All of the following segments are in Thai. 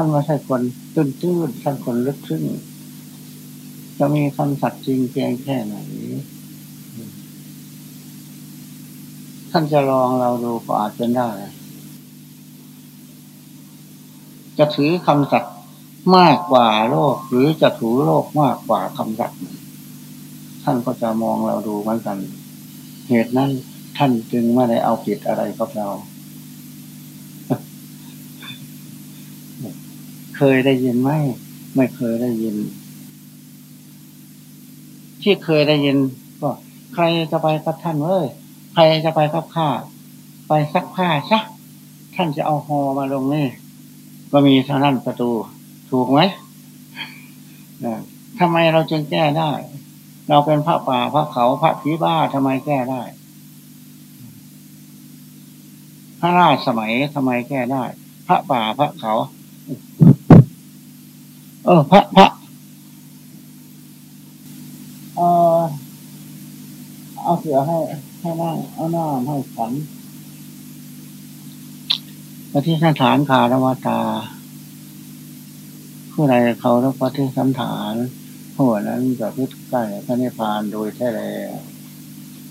ท่านไม่ใช่คนตื้นตื้นท่านคนลึกซึ้งจะมีคำสัตย์จริงเพียงแค่ไหนท่านจะลองเราดูก็อาจเป็นได้ จะถือคำสัตย์มากกว่าโลก หรือจะถือโลกมากกว่าคำสัตย์ท่านก็จะมองเราดูเหมือนกัน เหตุนั้นท่านจึงไม่ได้เอาผิดอะไรกับเรา เคยได้ยินไหมไม่เคยได้ยิน ที่เคยได้ยิน ก็ใครจะไปกับท่านเว้ยใครจะไปกับข้าไปซักผ้าซะท่านจะเอาหอมาลงนี่ก็มีทางนั้นประตู ถูกไหมทำไมเราจึงแก้ได้ เราเป็นพระป่าพระเขาพระผีบ้าทำไมแก้ได้ พระราชสมัยทำไมแก้ได้ พระป่าพระเขา เออ พระพระเออเอาเสือให้ให้นั่งเอาหน้าให้ขันปฏิสันฐานคารวตา ผู้ใดเขาแล้วปฏิสันฐานผู้นั้นจะพิจใกล้พระนิพพานโดยแท้แล้ว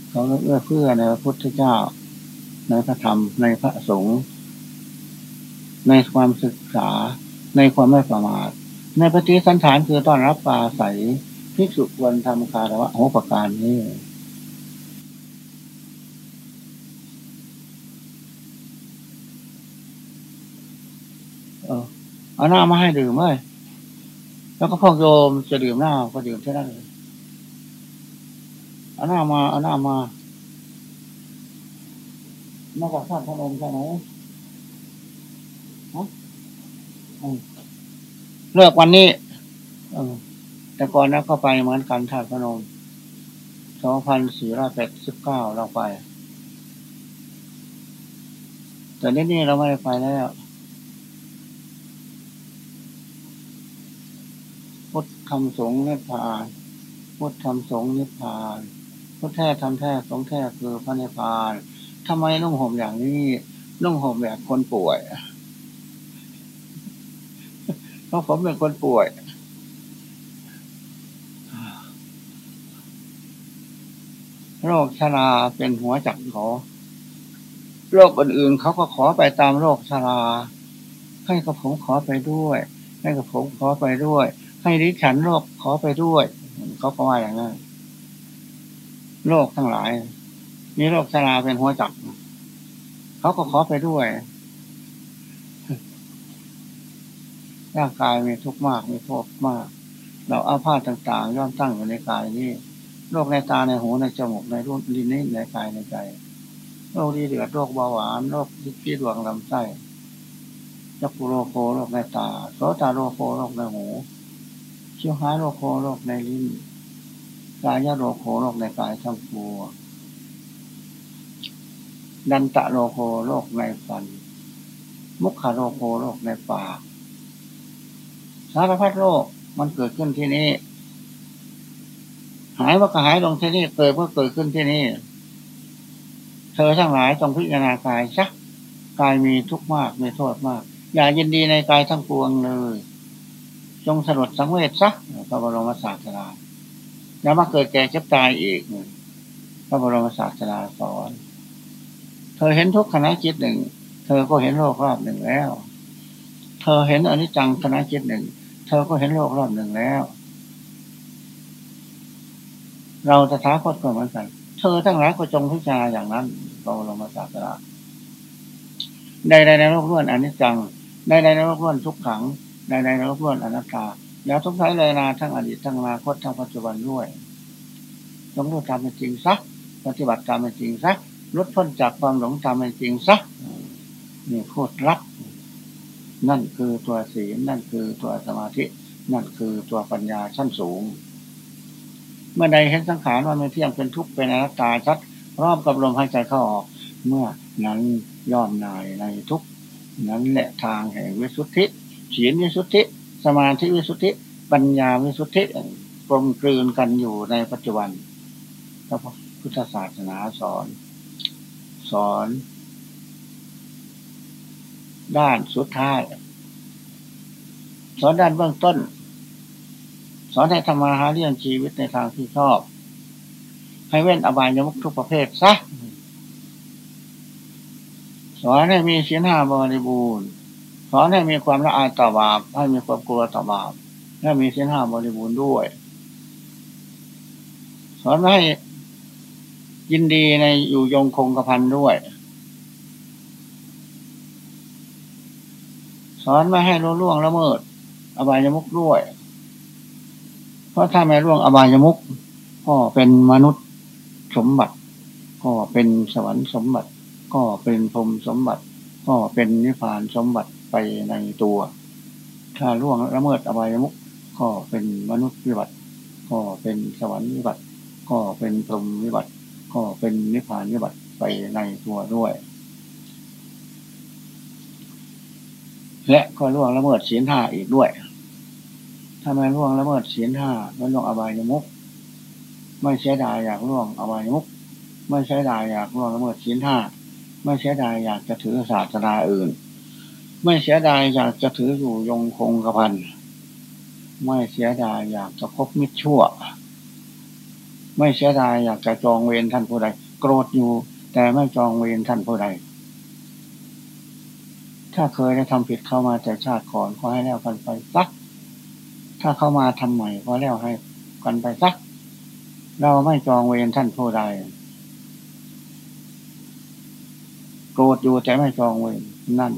เขาเอื้อเพื่อในพระพุทธเจ้า ในพระธรรมในพระสงฆ์ในความศึกษาในความไม่ประมาท ในปฏิสันฐานคือต้อนรับปลาใสพิสุควรทำคารวะโหประการนี้เออเอาหน้ามาให้ดื่มเลยแล้วก็พ่อโยมจะดื่มหน้าก็ดื่มแค่นั้นเลยเอาหน้ามาเอาหน้ามามาจากท่าพนมใช่ไหม เลิกวันนี้แต่ก่อนนั้นก็ไปเหมือนกันท่าพนมสองพันสี่ร้อยแปดสิบเก้าเราไป แต่นี้นี่เราไม่ได้ไปแล้วพุทธคำสงฆ์นิพพานพุทธธรรมสงฆ์นิพพานพุทธแท้ทำแท้สงฆ์แท้คือพระนิพพานทำไมนุ่งห่มอย่างนี้นุ่งห่มแบบคนป่วย เพราะผมเป็นคนป่วย โรคชราเป็นหัวจักขอโรคอื่นๆเขาก็ขอไปตามโรคชราให้กับผมขอไปด้วย ให้กับผมขอไปด้วย ให้ดิฉันโรคขอไปด้วยเขาก็ว่าอย่างนั้นโรคทั้งหลายมีโรคชราเป็นหัวจักเขาก็ขอไปด้วย ร่างกายมีทุกข์มากมีโทษมาก เราอาพาธต่างๆ ย่อมตั้งอยู่ในกายนี้โรคในตาในหูในจมูกในรูปลิ้นในกายในใจโรคดีเดือดโรคเบาหวานโรคที่ดวงลำไส้จักรโรโคโรคในตาโสตาโรโคโรคในหูชิวหาโรโคโรคในลิ้นกายโรโคโรคในกายทั้งปวงดันตะโลโคโรคในฟัน มุขโรโคโรคในปาการพัดโรคมันเกิดขึ้นที่นี้หายว่าก็หายลงที่นี่เกิดก็เกิดขึ้นที่นี่ เธอทั้งหลายต้องพิจารณากายซักกายมีทุกข์มากมีโทษมาก อย่ายินดีในกายทั้งปวงเลย จงสลดสังเวชซักพระบรมศาสดาอย่ามาเกิดแก่เจ็บตายอีกพระบรมศาสดาสอน เธอเห็นทุกขณะจิตหนึ่ง เธอก็เห็นโลกรอบหนึ่งแล้ว เธอเห็นอนิจจังขณะจิตหนึ่ง เธอก็เห็นโลกรอบหนึ่งแล้ว เราจะท้าคตก็เหมือนกัน เธอทั้งหลายก็จงพิจารณาอย่างนั้นเราลงมาศาสนาใดใดในโลกล้วนอนิจจังใดใดในโลกล้วนทุกขังใดใดในโลกล้วนอนัตตาแล้วทุกท้ายเลยนาทั้งอดีตทั้งอนาคตทั้งปัจจุบันด้วยจงรู้ตามเป็นจริงซักปฏิบัติตามเป็นจริงซักลดพ้นจากความหลงตามเป็นจริงซะนี่โคตรรัก นั่นคือตัวศีลนั่นคือตัวสมาธิ นั่นคือตัวปัญญาชั้นสูง เมื่อใดเห็นสังขารว่าไม่เที่ยงเป็นทุกข์เป็นอนัตตาชัด รอมกับลมหายใจเข้าออก เมื่อนั้นย่อมนายในทุกนั้นแหละทางแห่งวิสุทธิศีลวิสุทธิ สมาธิวิสุทธิ ปัญญาวิสุทธิกลมกลืนกันอยู่ในปัจจุบันพระพุทธศาสนาสอน สอน ด้านสุดท้าย สอนด้านเบื้องต้น สอนให้ทำมาหาเลี้ยงชีวิตในทางที่ชอบ ให้เว้นอบายยมุกทุกประเภทซะสอนให้มีศีลห้าบริบูรณ์สอนให้มีความละอายต่อบาปให้มีความกลัวต่อบาปและมีศีลห้าบริบูรณ์ด้วย สอนให้ยินดีในอยู่ยงคงกระพันด้วย สอนไม่ให้รู้ล่วงละเมิด อบายมุกด้วย เพราะถ้าไม่ร่วงอบายมุกก็เป็นมนุษย์สมบัติ ก็เป็นสวรรค์สมบัติ ก็เป็นพรมสมบัติ ก็เป็นนิพพานสมบัติไปในตัว ถ้าล่วงละเมิดอบายมุกก็เป็นมนุษย์วิบัติ ก็เป็นสวรรค์วิบัติ ก็เป็นพรหมวิบัติ ก็เป็นนิพพานนิบัติไปในตัวด้วย และก็ล่วงละเมิดศีลห้าอีกด้วย ถ้าไม่ล่วงละเมิดศีลห้าไม่ล่วงอบายมุกไม่เสียดายอยากล่วงอบายมุกไม่เสียดายอยากล่วงละเมิดศีลห้าไม่เสียดายอยากจะถือศาสนาอื่น ไม่เสียดายอยากจะถืออยู่ยงคงกระพันไม่เสียดายอยากจะพบมิตรชั่ว ไม่เสียดายอยากจะจองเวรท่านผู้ใด โกรธอยู่ แต่ไม่จองเวรท่านผู้ใด ถ้าเคยได้ทำผิดเข้ามาแต่ชาติก่อนก็ให้แล้วกันไปสัก ถ้าเข้ามาทำใหม่ก็แล้วให้กันไปสัก เราไม่จองเวรท่านผู้ใดโกรธอยู่แต่ไม่จองเวรนั่น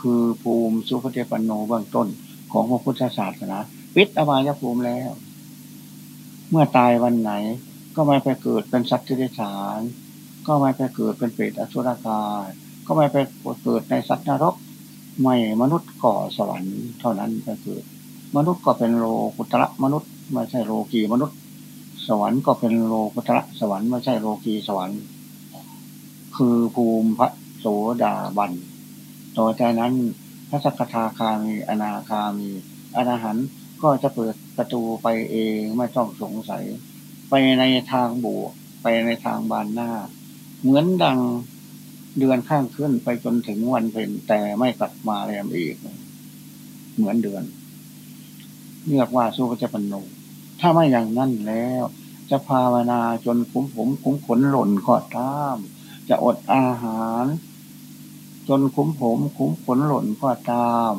คือภูมิสุภเทปันโนเบื้องต้นของพระพุทธศาสนาปิดอบายภูมิแล้ว เมื่อตายวันไหน ก็ไม่ไปเกิดเป็นสัตว์ที่ได้ฉาน ก็ไม่ไปเกิดเป็นเปรตอสุรกาย ก็ไม่ไปเกิดในสัตว์นรก ไม่มนุษย์ก่อสวรรค์เท่านั้นไปเกิดมนุษย์ก็เป็นโลกุตระมนุษย์ไม่ใช่โลกีมนุษย์ สวรรค์ก็เป็นโลกุตระสวรรค์ไม่ใช่โลกีสวรรค์ คือภูมิพระโสดาบันต่อจากนั้นพระสักทาคามีอนาคามีอรหันก็จะเปิดประตูไปเองไม่ต้องสงสัย ไปในทางบวกไปในทางบานหน้า เหมือนดัง เดือนข้างขึ้นไปจนถึงวันเพ็ญแต่ไม่กลับมาแรมอีก เหมือนเดือนเรียกว่าสู้พระเจปนโนถ้าไม่อย่างนั้นแล้ว จะภาวนาจนผมผมคุ้มขนหล่นขอดตาม จะอดอาหาร จนคุ้มผมคุ้มขนหล่นขอดตาม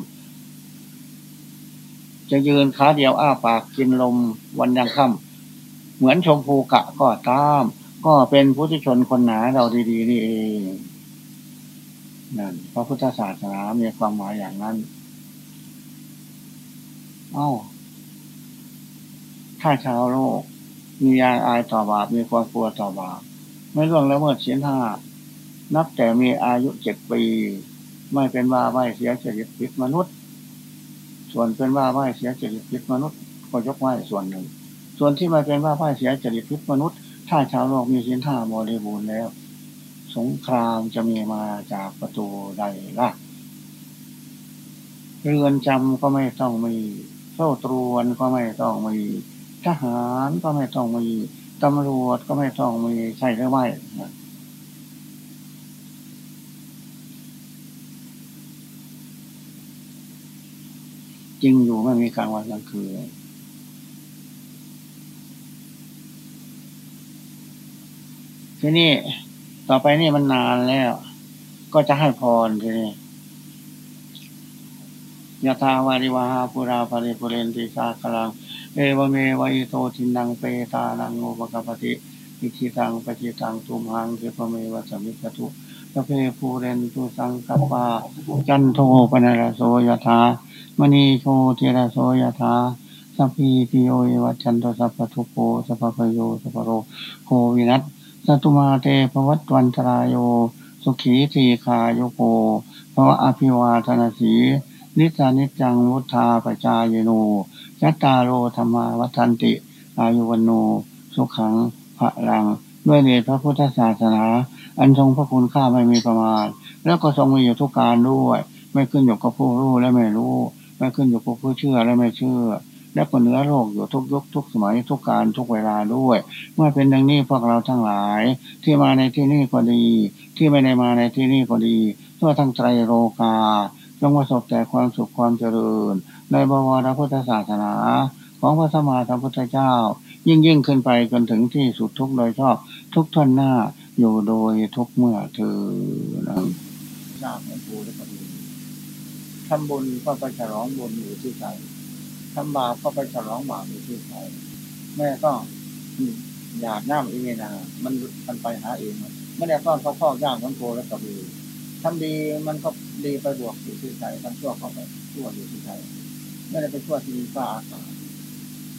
จะยืนขาเดียวอ้าปากกินลมวันยังค่ำเหมือนชมพูกะก็ตาม ก็เป็นพุทธชนคนหนาเราดีๆนี่เอง นั่นพระพุทธศาสนามีความหมายอย่างนั้น เอ้า ถ้าชาวโลก มียาอายต่อบาป มีความกลัวต่อบาป ไม่ล่วงละเมิดเสียห้า นับแต่มีอายุเจ็ดปี ไม่เป็นว่าไม่เสียจริตพิษมนุษย์ ส่วนเป็นว่าไม่เสียจริตพิษมนุษย์ ก็ยกไว้ส่วนหนึ่ง ส่วนที่ไมาเป็นว่าพ่เสียจริตพิษมนุษย์ ถ้าชาวโลกมีเสินท่าบริบูรณ์แล้ว สงครามจะมีมาจากประตูใดล่ะ เรือนจำก็ไม่ต้องมีเฝ้าตรวนก็ไม่ต้องมี ทหารก็ไม่ต้องมี ตำรวจก็ไม่ต้องมีใช่หรือไม่จริงอยู่ไม่มีการวันกลางคืนทีนี้ ต่อไปนี่มันนานแล้ว ก็จะให้พรทีนี้ยะทาวาริวาหาปุราภริปุเรนติสาคลัง เอวเมวัยโตทินังเปตานังโอปกปติอิทิตังปจิตังตุมหังเทพเมวัสมิกตุสเพภูเรนตุสังกัปปาจันโทปนรโสยถามณีโชเทระโสยถาสัพพีติโยวัชันโตสัพพทุโกสัพพโยสัพพโรโควินัส สตุมาเตภวัตวันตรายโย สุขีทีคาโยโกภวะอภิวาทนาสีนิสานิจังวุธาปจายโนยัตตาโรธรรมาวัันติ อายุวันโน สุขังพระลัง ด้วยเดชพระพุทธศาสนา อันทรงพระคุณข้าไม่มีประมาณ แล้วก็ทรงมีอยู่ทุกการด้วย ไม่ขึ้นอยู่กับผู้รู้และไม่รู้ ไม่ขึ้นอยู่กับผู้เชื่อและไม่เชื่อ และก็เนื้อโลกอยู่ทุกยุคทุกสมัยทุกการทุกเวลาด้วย เมื่อเป็นดังนี้พวกเราทั้งหลาย ที่มาในที่นี้ก็ดี ที่ไม่ได้มาในที่นี้ก็ดีทั่วทั้งใจโลกาจงประสบแต่ความสุขความเจริญ ในบวรพุทธศาสนา ของพระสมมาสัมพุทธเจ้า ยิ่งยิ่งขึ้นไปจนถึงที่สุดทุกโดยชอบ ทุกท่านหน้าอยู่โดยทุกเมื่อเธอนะทราบหลวงปู่ได้ปฏิทำบุญก็ไปฉลองบุญอยู่ที่ใจ ทำบาปก็ไปฉลองบาปอยู่ที่ใจแม่ก็อยากน้ำเองนะมันมันไปหาเองไม่ได้ต้องเขาพ่อย่างมันโกและกระบือทำดีมันก็ดีไปบวกอยู่ที่ใจทำชั่วเขาไปชั่วอยู่ที่ใจไม่ได้ไปชั่วที่ฟ้าอากาศ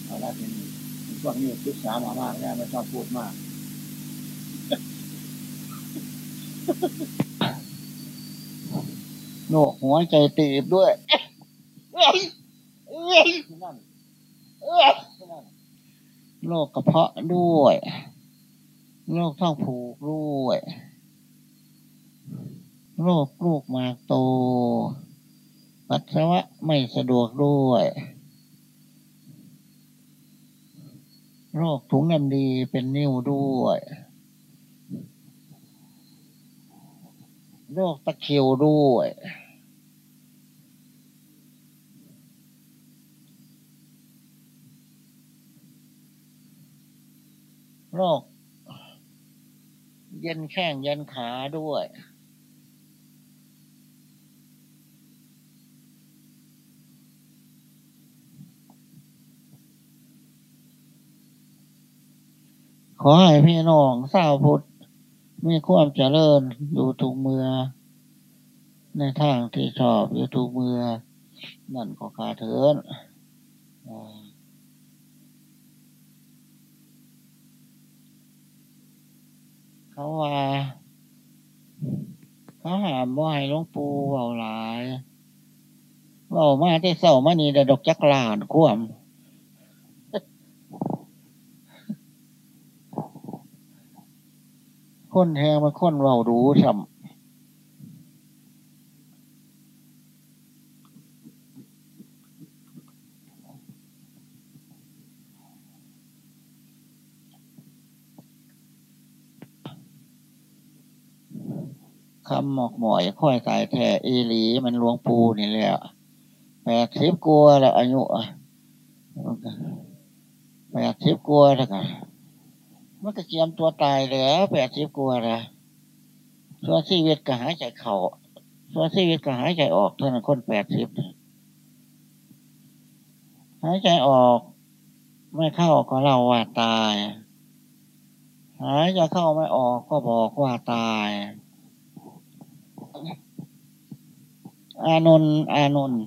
อะไรทีนี้ช่วงนี้ศึกษามามากแล้วไม่ชอบพูดมากโนหัวใจตีบด้วย โรคกระเพาะด้วยโรคท้องผูกด้วยโรคลูกมากโต ปัสสาวะไม่สะดวกด้วยโรคถุงน้ำดีเป็นนิ่วด้วย โรคตะเคียวด้วย โรค เย็นแข้งเย็นขาด้วย ขอให้พี่น้องสาวพุทธมีความเจริญอยู่ทุกเมือในทางที่ชอบอยู่ทุกเมือนั่นก็ขาเถิน เขาว่าเขาหามว่าให้หลวงปู่เบาหลายเบามาที่เสามานี่ดอกจักรลานควมคนแทงมาคนเบารู้ำ คำหมอกหมอยค่อยสายแท้อีหลีมันหลวงปูนี่แหละแปดสิบกลัวแล้วอายุแปดสิบกลัวแล้วกันมันก็เกียมตัวตายแล้วแปดสิบกลัวละส่วนชีวิตก็หายใจเข่าส่วนชีวิตก็หายใจออกเท่านั้นคนแปดสิบหายใจออกไม่เข้าก็เล่าว่าตาย หายใจเข้าไม่ออกก็บอกว่าตาย อานนท์อานนท์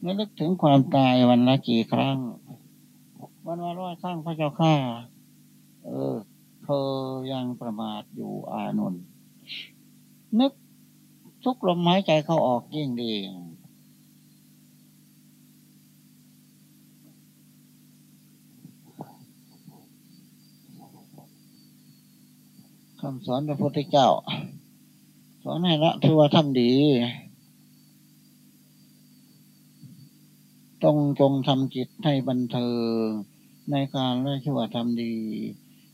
ไม่นึกถึงความตายวันละกี่ครั้ง วันละร้อยครั้งพระเจ้าข้าเออ เธอยังประมาทอยู่อานนท์นึกทุกลมหายใจเขาออกยิ่งดีคำสอนพระพุทธเจ้า สอนให้ละคือว่าทำดีต้องจงทำจิตให้บันเทิงในการละชื่อว่าทำดี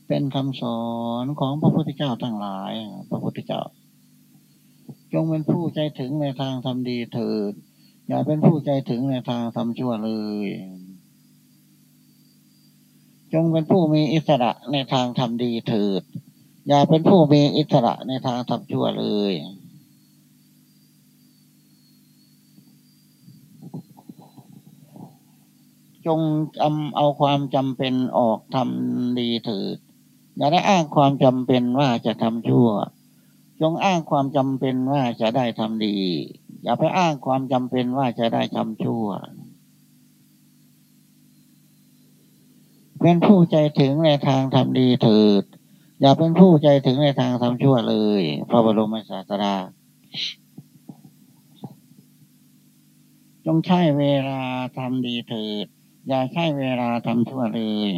เป็นคำสอนของพระพุทธเจ้าทั้งหลาย พระพุทธเจ้า จงเป็นผู้ใจถึงในทางทำดีเถิด อย่าเป็นผู้ใจถึงในทางทำชั่วเลย จงเป็นผู้มีอิสระในทางทำดีเถิด อย่าเป็นผู้มีอิสระในทางทำชั่วเลย จงจำเอาความจำเป็นออกทำดีเถิด อย่าได้อ้างความจำเป็นว่าจะทำชั่ว จงอ้างความจำเป็นว่าจะได้ทำดี อย่าไปอ้างความจำเป็นว่าจะได้ทำชั่วเป็นผู้ใจถึงในทางทำดีเถิด อย่าเป็นผู้ใจถึงในทางทำชั่วเลย พระบรมศาสดาจงใช้เวลาทำดีเถิด อย่าใช้เวลาทำชั่วเลย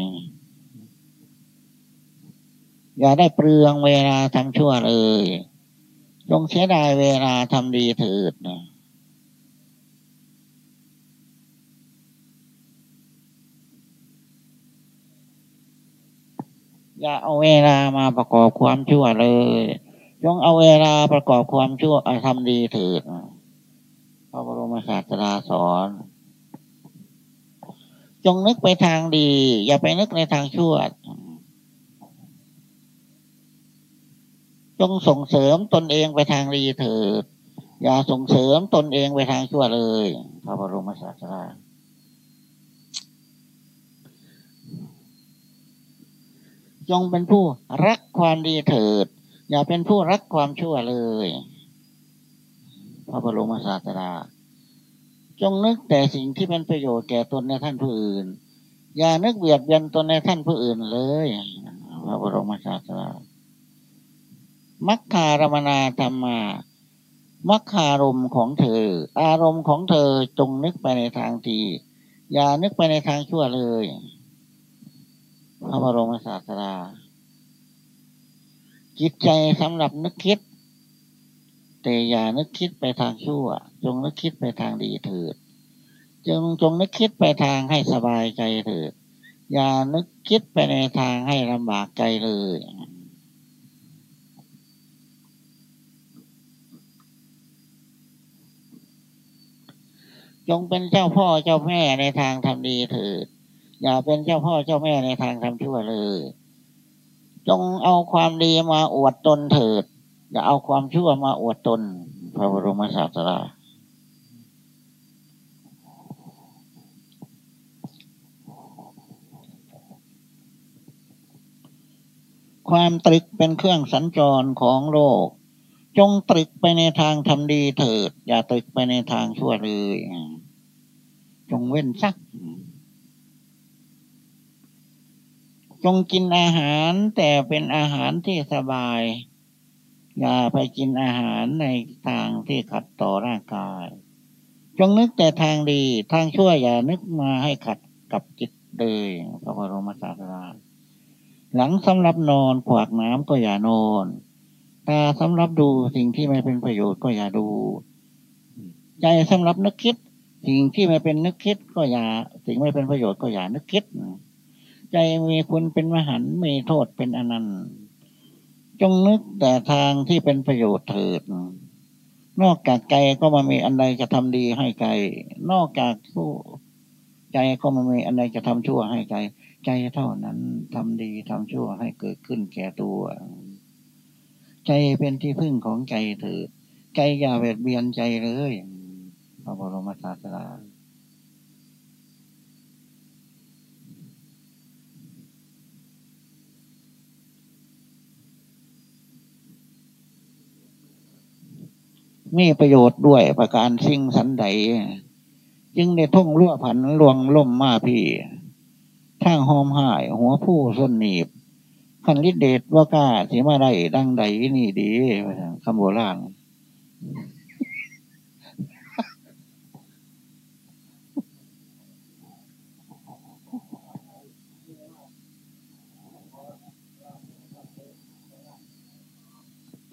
อย่าได้เปลืองเวลาทำชั่วเลย จงเสียดายเวลาทำดีเถิดนะ อย่าเอาเวลามาประกอบความชั่วเลยจงเอาเวลาประกอบความชั่วทำดีเถิดพระบรมศาสดาสอน จงนึกไปทางดี อย่าไปนึกในทางชั่ว จงส่งเสริมตนเองไปทางดีเถิด อย่าส่งเสริมตนเองไปทางชั่วเลย พระบรมศาสดา จงเป็นผู้รักความดีเถิด อย่าเป็นผู้รักความชั่วเลย พระบรมศาสดาจงนึกแต่สิ่งที่เป็นประโยชน์แก่ตนในท่านผู้อื่น อย่านึกเบียดเบียนตนในท่านผู้อื่นเลยพระบรมศาสดามัคคารมนาธรรมามัคคารมของเธอ อารมณ์ของเธอจงนึกไปในทางดีอย่านึกไปในทางชั่วเลย พระบรมศาสดาจิตใจสำหรับนึกคิด แต่อย่านึกคิดไปทางชั่ว จงนึกคิดไปทางดีเถิด จงจงนึกคิดไปทางให้สบายใจเถิด อย่านึกคิดไปในทางให้ลำบากใจเลยจงเป็นเจ้าพ่อเจ้าแม่ในทางทำดีเถิด อย่าเป็นเจ้าพ่อเจ้าแม่ในทางทำชั่วเลย จงเอาความดีมาอวดตนเถิด อย่าเอาความชั่วมาอวดตน พระบรมศาสดาความตรึกเป็นเครื่องสัญจรของโลก จงตรึกไปในทางทำดีเถิด อย่าตรึกไปในทางชั่วเลย จงเว้นสัก จงกินอาหารแต่เป็นอาหารที่สบาย อย่าไปกินอาหารในทางที่ขัดต่อร่างกาย จงนึกแต่ทางดีทางชั่วอย่านึกมาให้ขัดกับจิตเลยพระบรมศาสดาหลังสำหรับนอนขวากน้ำก็อย่านอนตาสำหรับดูสิ่งที่ไม่เป็นประโยชน์ก็อย่าดู ใจสำหรับนึกคิด สิ่งที่ไม่เป็นนึกคิดก็อย่า สิ่งไม่เป็นประโยชน์ก็อย่านึกคิด ใจมีคุณเป็นมหันมีโทษเป็นอนันต์ จงนึกแต่ทางที่เป็นประโยชน์เถิด นอกจากใจก็มามีอันใดจะทำดีให้ใจ นอกจากผู้ใจก็มามีอันใดจะทำชั่วให้ใจ ใจเท่านั้นทำดีทำชั่วให้เกิดขึ้นแก่ตัว ใจเป็นที่พึ่งของใจเถิด ใจอย่าเบียดเบียนใจเลยพระบรมศาสดา มีประโยชน์ด้วยประการสิ่งสันใดจึงได้ท่องรั่วผันลวงล่มมาพี่ทางหอมหาย หัวผู้ส้นหนีบขันลิเดชว่ากล้าสีมาได้ดังใดนี่ดีคำโบราณ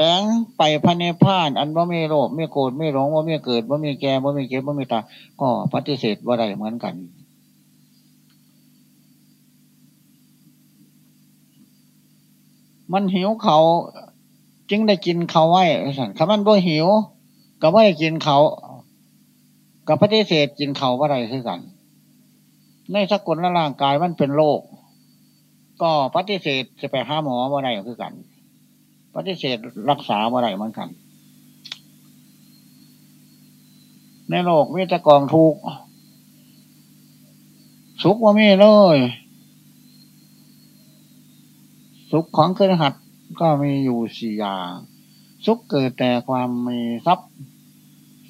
แสงไปพระเนพานอันว่าไม่โลภไม่โกรธไม่หลงว่าไม่เกิดว่าไม่แก่ว่าไม่เก็บว่าไม่ตายก็ปฏิเสธว่าได้เหมือนกัน มันหิวเขา จึงได้กินเขาไว้สันคำมันบ่หิว ก็ไม่กินเขากับปฏิเสธกินเขาว่าไรคือกัน ในสกุลร่างกายมันเป็นโรคก็ปฏิเสธจะไปหาหมอว่าไรคือกัน ปฏิเสธรักษาอะไรเหมือนกัน ในโลกมีแต่กองทุกสุขว่ามีเลย สุขของเครือหัดก็มีอยู่สี่อย่างสุขเกิดแต่ความมีทรัพย์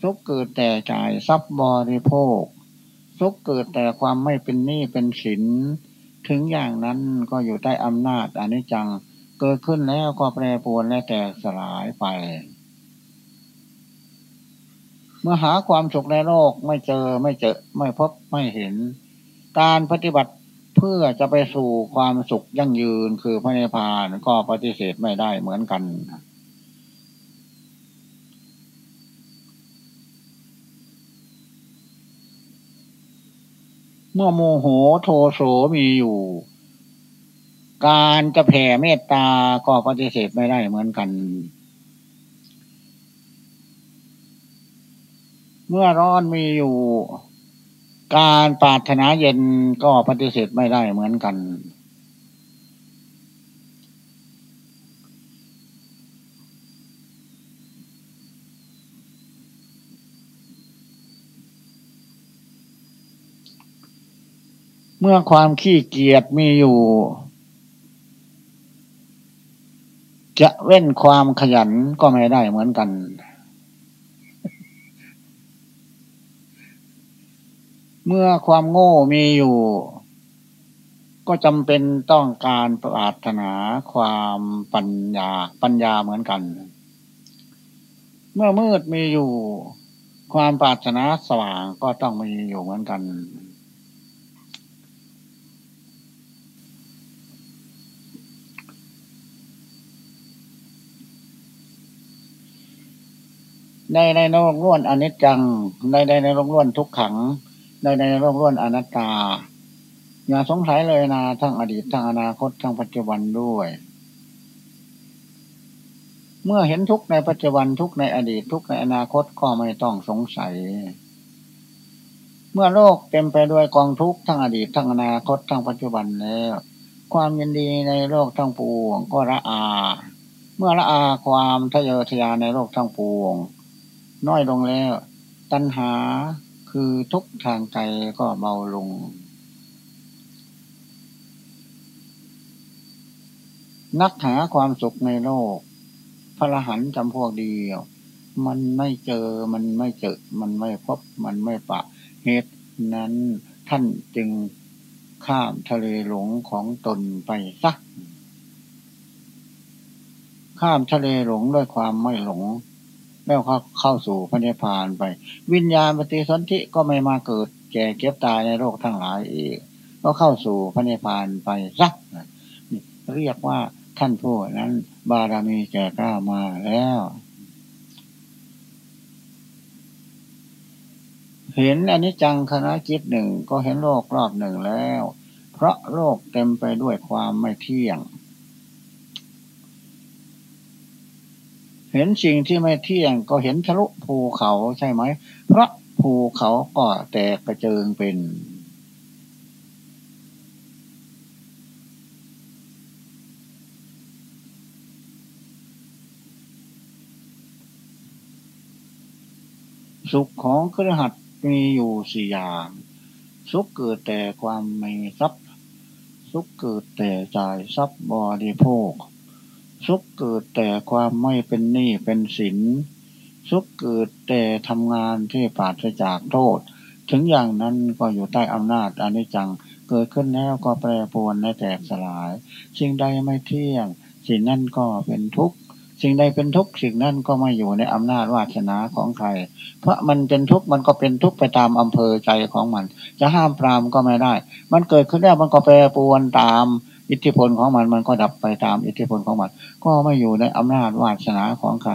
สุขเกิดแต่จ่ายทรัพย์บริโภค สุขเกิดแต่ความไม่เป็นหนี้เป็นสิน ถึงอย่างนั้นก็อยู่ใต้อำนาจอนิจจัง เกิดขึ้นแล้วก็แปรปรวนและแตกสลายไป เมื่อหาความสุขในโลกไม่เจอไม่เจอ ไม่พบไม่เห็น การปฏิบัติเพื่อจะไปสู่ความสุขยั่งยืนคือพระนิพพานก็ปฏิเสธไม่ได้เหมือนกันเมื่อโมโหโทโสมีอยู่ การจะแผ่เมตตาก็ปฏิเสธไม่ได้เหมือนกัน เมื่อร้อนมีอยู่ การปรารถนาเย็นก็ปฏิเสธไม่ได้เหมือนกัน เมื่อความขี้เกียจมีอยู่ จะเว้นความขยันก็ไม่ได้เหมือนกัน เมื่อความโง่มีอยู่ ก็จำเป็นต้องการปรารถนาความปัญญาปัญญาเหมือนกัน เมื่อมืดมีอยู่ ความปรารถนาสว่างก็ต้องมีอยู่เหมือนกัน ในในโลกล้วนอนิจจัง ในในในโลกล้วนทุกขัง ในในโลกล้วนอนัตตา อย่าสงสัยเลยนะทั้งอดีตทั้งอนาคตทั้งปัจจุบันด้วย เมื่อเห็นทุกในปัจจุบันทุกในอดีตทุกในอนาคตก็ไม่ต้องสงสัย เมื่อโลกเต็มไปด้วยกองทุกทั้งอดีตทั้งอนาคตทั้งปัจจุบันแล้ว ความยินดีในโลกทั้งปวงก็ละอา เมื่อละอาความทะเยอทะยานในโลกทั้งปวง น้อยลงแล้ว ตัณหาคือทุกทางใจก็เบาลง นักหาความสุขในโลก พระหันจำพวกเดียว มันไม่เจอมันไม่เจอ มันไม่พบมันไม่ปะ เหตุนั้นท่านจึงข้ามทะเลหลงของตนไปสักข้ามทะเลหลงด้วยความไม่หลง แล้วเขาเข้าสู่พระนิพพานไป วิญญาณปฏิสนธิก็ไม่มาเกิด แก่เก็บตายในโลกทั้งหลายอีก ก็เข้าสู่พระนิพพานไปสักเรียกว่าท่านผู้นั้น บารมีแก่กล้ามาแล้วเห็นอันนี้จังคณะจิตหนึ่งก็เห็นโลกรอบหนึ่งแล้ว เพราะโลกเต็มไปด้วยความไม่เที่ยง เห็นสิ่งที่ไม่เที่ยงก็เห็นทะลุภูเขาใช่ไหม เพราะภูเขาก็แตกกระเจิงเป็น สุขของเครือขัดมีอยู่สี่อย่าง สุขเกิดแต่ความไม่ทรัพย์ สุขเกิดแต่จ่ายทรัพย์บริโภค สุขเกิดแต่ความไม่เป็นหนี้เป็นสินสุขเกิดแต่ทำงานที่ปราศจากโทษ ถึงอย่างนั้นก็อยู่ใต้อำนาจอนิจจัง เกิดขึ้นแล้วก็แปรปรวนและแตกสลาย สิ่งใดไม่เที่ยง สิ่งนั้นก็เป็นทุกข์ สิ่งใดเป็นทุกข์สิ่งนั้นก็ไม่อยู่ในอำนาจวาสนาของใคร เพราะมันเป็นทุกข์มันก็เป็นทุกข์ไปตามอำเภอใจของมัน จะห้ามปรามก็ไม่ได้ มันเกิดขึ้นแล้วมันก็แปรปรวนตาม อิทธิพลของมันมันก็ดับไปตามอิทธิพลของมัน ก็ไม่อยู่ในอำนาจวาสนาของใคร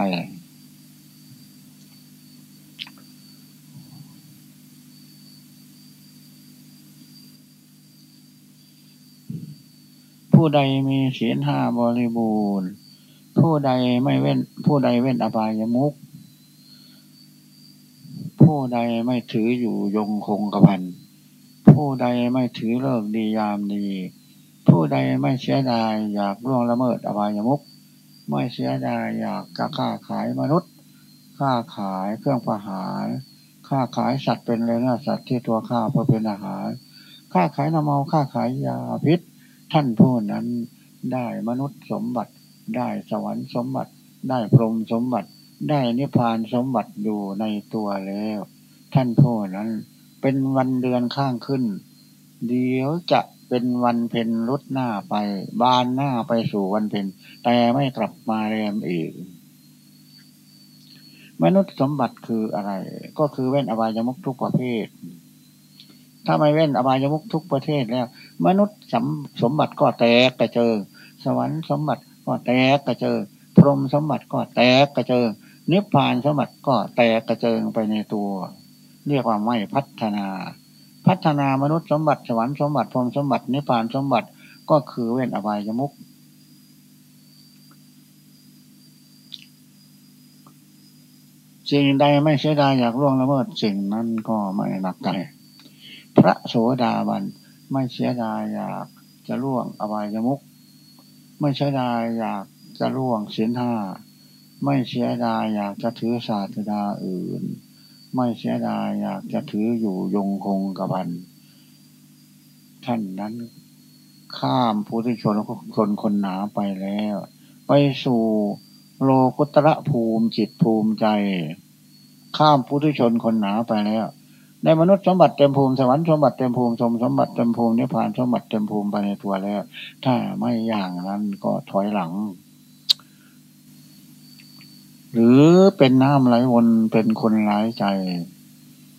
ผู้ใดมีศีลห้าบริบูรณ์ ผู้ใดไม่เว้น ผู้ใดเว้นอบายมุกผู้ใดไม่ถืออยู่ยงคงกระพัน ผู้ใดไม่ถือเลิกดียามดี ผู้ใดไม่เสียดายอยากล่วงละเมิดอบายมุกไม่เสียดายอยากจะค้าขายมนุษย์ ค้าขายเครื่องประหารค้าขายสัตว์เป็นเนื้อสัตว์ที่ตัวข้าเพื่อเป็นอาหาร ค้าขายน้ำเมาค้าขายยาพิษ ท่านผู้นั้นได้มนุษย์สมบัติ ได้สวรรค์สมบัติ ได้พรหมสมบัติ ได้นิพพานสมบัติอยู่ในตัวแล้ว ท่านผู้นั้นเป็นวันเดือนข้างขึ้น เดี๋ยวจะ เป็นวันเพ็ญรุดหน้าไป บานหน้าไปสู่วันเพ็ญแต่ไม่กลับมาเรียมอีก มนุษย์สมบัติคืออะไร ก็คือเว้นอบายมุกทุกประเภท ถ้าไม่เว้นอบายมุกทุกประเทศแล้ว มนุษย์สมสมบัติก็แตกกระเจิงสวรรค์สมบัติก็แตกกระเจิงพรหมสมบัติก็แตกกระเจิงนิพพานสมบัติก็แตกกระเจิงไปในตัว เรียกว่าไม่พัฒนา พัฒนามนุษย์สมบัติสวรรค์สมบัติพรมสมบัตินิพพานสมบัติก็คือเว้นอบายมุกสิ่งใดไม่เสียดายอยากล่วงละเมิดสิ่งนั้นก็ไม่หนักใจ พระโสดาบันไม่เสียดายอยากจะล่วงอบายมุกไม่เสียดายอยากจะล่วงศีลห้าไม่เสียดายอยากจะถือศาสดาอื่น ไม่เสียดายอยากจะถืออยู่ยงคงกระบัน ท่านนั้นข้ามผู้ที่ชนคนคนหนาไปแล้ว ไปสู่โลกุตระภูมิจิตภูมิใจ ข้ามผู้ที่ชนคนหนาไปแล้วในมนุษย์สมบัติเต็มภูมิสวรรค์สมบัติเต็มภูมิสมสมบัติเต็มภูมินิพพานสมบัติเต็มภูมิไปในตัวแล้ว ถ้าไม่อย่างนั้นก็ถอยหลัง หรือเป็นน้ำไหลวนเป็นคนร้ายใจ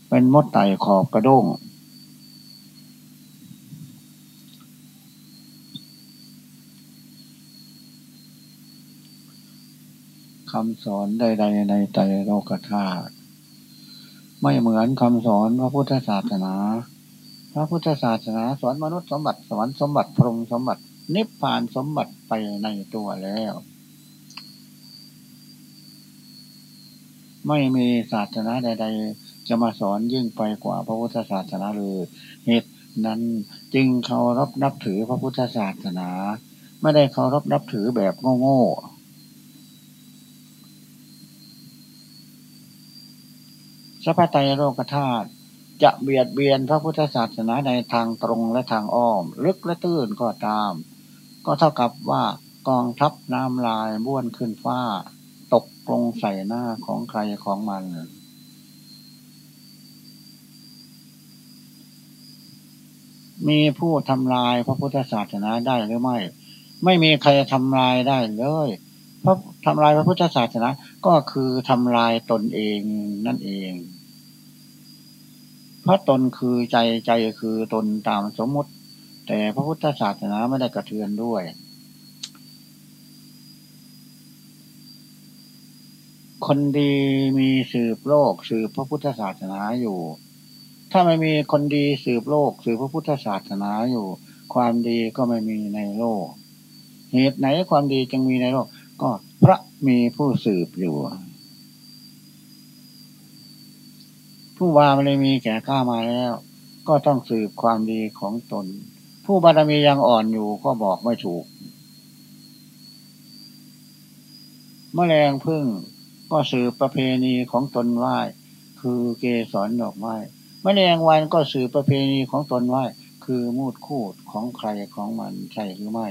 เป็นมดไต่ขอบกระด้ง คำสอนใด ๆ ในใจโลกธาตุไม่เหมือนคำสอนพระพุทธศาสนา พระพุทธศาสนาสอนมนุษย์สมบัติสวรรค์สมบัติพรหมสมบัติ นิพพานสมบัติไปในตัวแล้ว ไม่มีศาสนาใด ๆ จะมาสอนยิ่งไปกว่าพระพุทธศาสนาเลยเหตุนั้นจึงเคารพนับถือพระพุทธศาสนา ไม่ได้เคารพนับถือแบบโง่ๆสัพพไตโลกธาตุจะเบียดเบียนพระพุทธศาสนาในทางตรงและทางอ้อม ลึกและตื้นก็ตาม ก็เท่ากับว่ากองทัพน้ำลายบ้วนขึ้นฟ้า ตกลงใส่หน้าของใครของมัน มีผู้ทำลายพระพุทธศาสนาได้หรือไม่ ไม่มีใครทำลายได้เลยเพราะทำลายพระพุทธศาสนา ก็คือทำลายตนเองนั่นเอง เพราะตนคือใจใจคือตนตามสมมติ แต่พระพุทธศาสนาไม่ได้กระเทือนด้วย คนดีมีสืบโลกสืบพระพุทธศาสนาอยู่ ถ้าไม่มีคนดีสืบโลกสืบพระพุทธศาสนาอยู่ ความดีก็ไม่มีในโลก เหตุไหนความดีจึงมีในโลก ก็พระมีผู้สืบอยู่ ผู้วาไม่ได้มีแก่ข้ามาแล้ว ก็ต้องสืบความดีของตน ผู้บารมียังอ่อนอยู่ก็บอกไม่ถูกมแมลงพึ่ง ก็สืบประเพณีของตนไหว้คือเกสรดอกไม้มแมลงวันก็สืบประเพณีของตนไหว้คือมูดคูดของใครของมันใช่หรือไม่